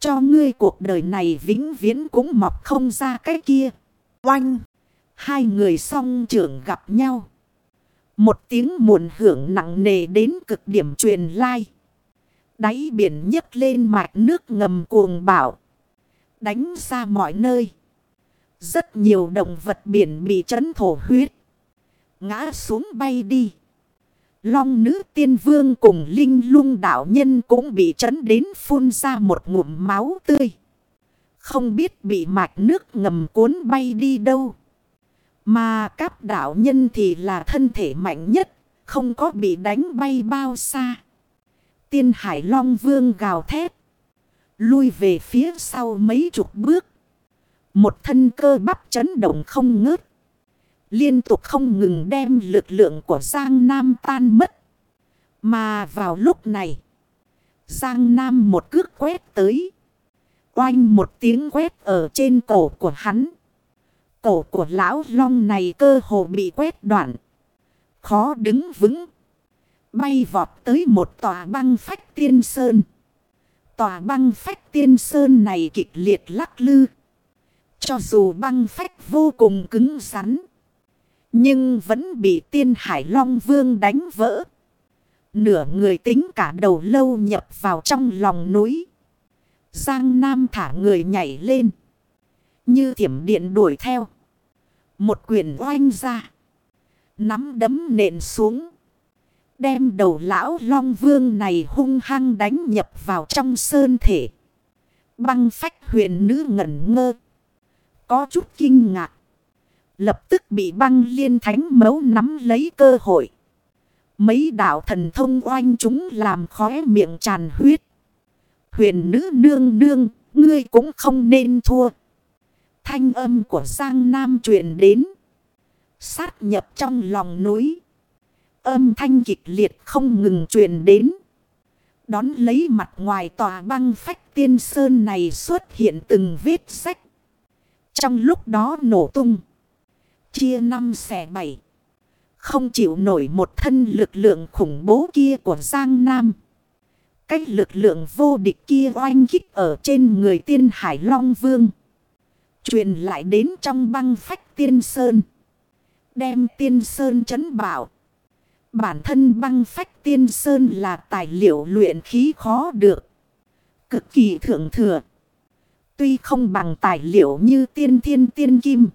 Cho ngươi cuộc đời này vĩnh viễn cũng mọc không ra cái kia. Oanh! Hai người song trưởng gặp nhau. Một tiếng muộn hưởng nặng nề đến cực điểm truyền lai. Đáy biển nhấc lên mạch nước ngầm cuồng bạo. Đánh ra mọi nơi. Rất nhiều động vật biển bị chấn thổ huyết. Ngã xuống bay đi. Long nữ tiên vương cùng linh lung đạo nhân cũng bị chấn đến phun ra một ngụm máu tươi. Không biết bị mạch nước ngầm cuốn bay đi đâu. Mà các đạo nhân thì là thân thể mạnh nhất, không có bị đánh bay bao xa. Tiên hải long vương gào thét. Lui về phía sau mấy chục bước. Một thân cơ bắp chấn động không ngớt. Liên tục không ngừng đem lực lượng của Giang Nam tan mất. Mà vào lúc này. Giang Nam một cước quét tới. Oanh một tiếng quét ở trên cổ của hắn. Cổ của lão long này cơ hồ bị quét đoạn. Khó đứng vững. Bay vọt tới một tòa băng phách tiên sơn. Tòa băng phách tiên sơn này kịch liệt lắc lư. Cho dù băng phách vô cùng cứng rắn. Nhưng vẫn bị tiên hải long vương đánh vỡ. Nửa người tính cả đầu lâu nhập vào trong lòng núi. Giang Nam thả người nhảy lên. Như thiểm điện đuổi theo. Một quyền oanh ra. Nắm đấm nện xuống. Đem đầu lão long vương này hung hăng đánh nhập vào trong sơn thể. Băng phách huyền nữ ngẩn ngơ. Có chút kinh ngạc. Lập tức bị băng liên thánh mấu nắm lấy cơ hội. Mấy đạo thần thông oanh chúng làm khóe miệng tràn huyết. Huyền nữ nương nương, ngươi cũng không nên thua. Thanh âm của Giang Nam truyền đến. Sát nhập trong lòng núi. Âm thanh kịch liệt không ngừng truyền đến. Đón lấy mặt ngoài tòa băng phách tiên sơn này xuất hiện từng vết sách. Trong lúc đó nổ tung. Chia năm xẻ bảy. Không chịu nổi một thân lực lượng khủng bố kia của Giang Nam. Cách lực lượng vô địch kia oanh kích ở trên người tiên Hải Long Vương. Truyền lại đến trong băng phách tiên sơn. Đem tiên sơn chấn bảo. Bản thân băng phách tiên sơn là tài liệu luyện khí khó được. Cực kỳ thượng thừa. Tuy không bằng tài liệu như tiên thiên tiên kim.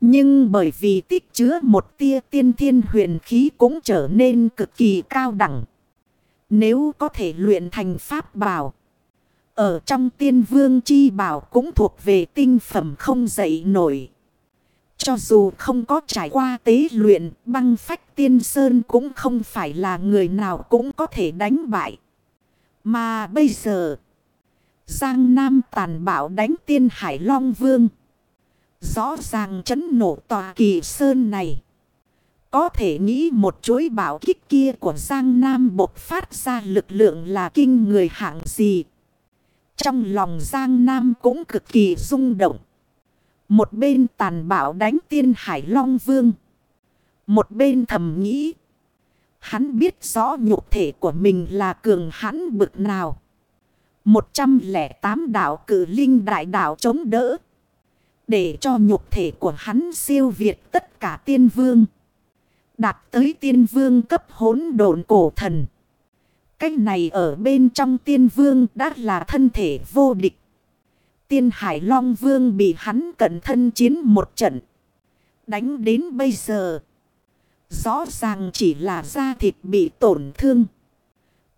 Nhưng bởi vì tích chứa một tia tiên thiên huyền khí cũng trở nên cực kỳ cao đẳng. Nếu có thể luyện thành pháp bảo. Ở trong tiên vương chi bảo cũng thuộc về tinh phẩm không dậy nổi. Cho dù không có trải qua tế luyện, băng phách tiên sơn cũng không phải là người nào cũng có thể đánh bại. Mà bây giờ, Giang Nam tàn bạo đánh tiên Hải Long Vương. Rõ ràng chấn nổ tòa kỳ sơn này. Có thể nghĩ một chuỗi bảo kích kia của Giang Nam bộc phát ra lực lượng là kinh người hạng gì. Trong lòng Giang Nam cũng cực kỳ rung động. Một bên tàn bạo đánh tiên Hải Long Vương. Một bên thầm nghĩ. Hắn biết rõ nhục thể của mình là cường hãn bực nào. 108 đạo cử linh đại đạo chống đỡ. Để cho nhục thể của hắn siêu việt tất cả tiên vương. Đạt tới tiên vương cấp hỗn độn cổ thần. Cách này ở bên trong tiên vương đã là thân thể vô địch. Tiên Hải Long Vương bị hắn cẩn thân chiến một trận. Đánh đến bây giờ. Rõ ràng chỉ là da thịt bị tổn thương.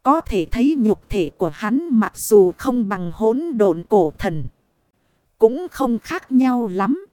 Có thể thấy nhục thể của hắn mặc dù không bằng hỗn độn cổ thần. Cũng không khác nhau lắm.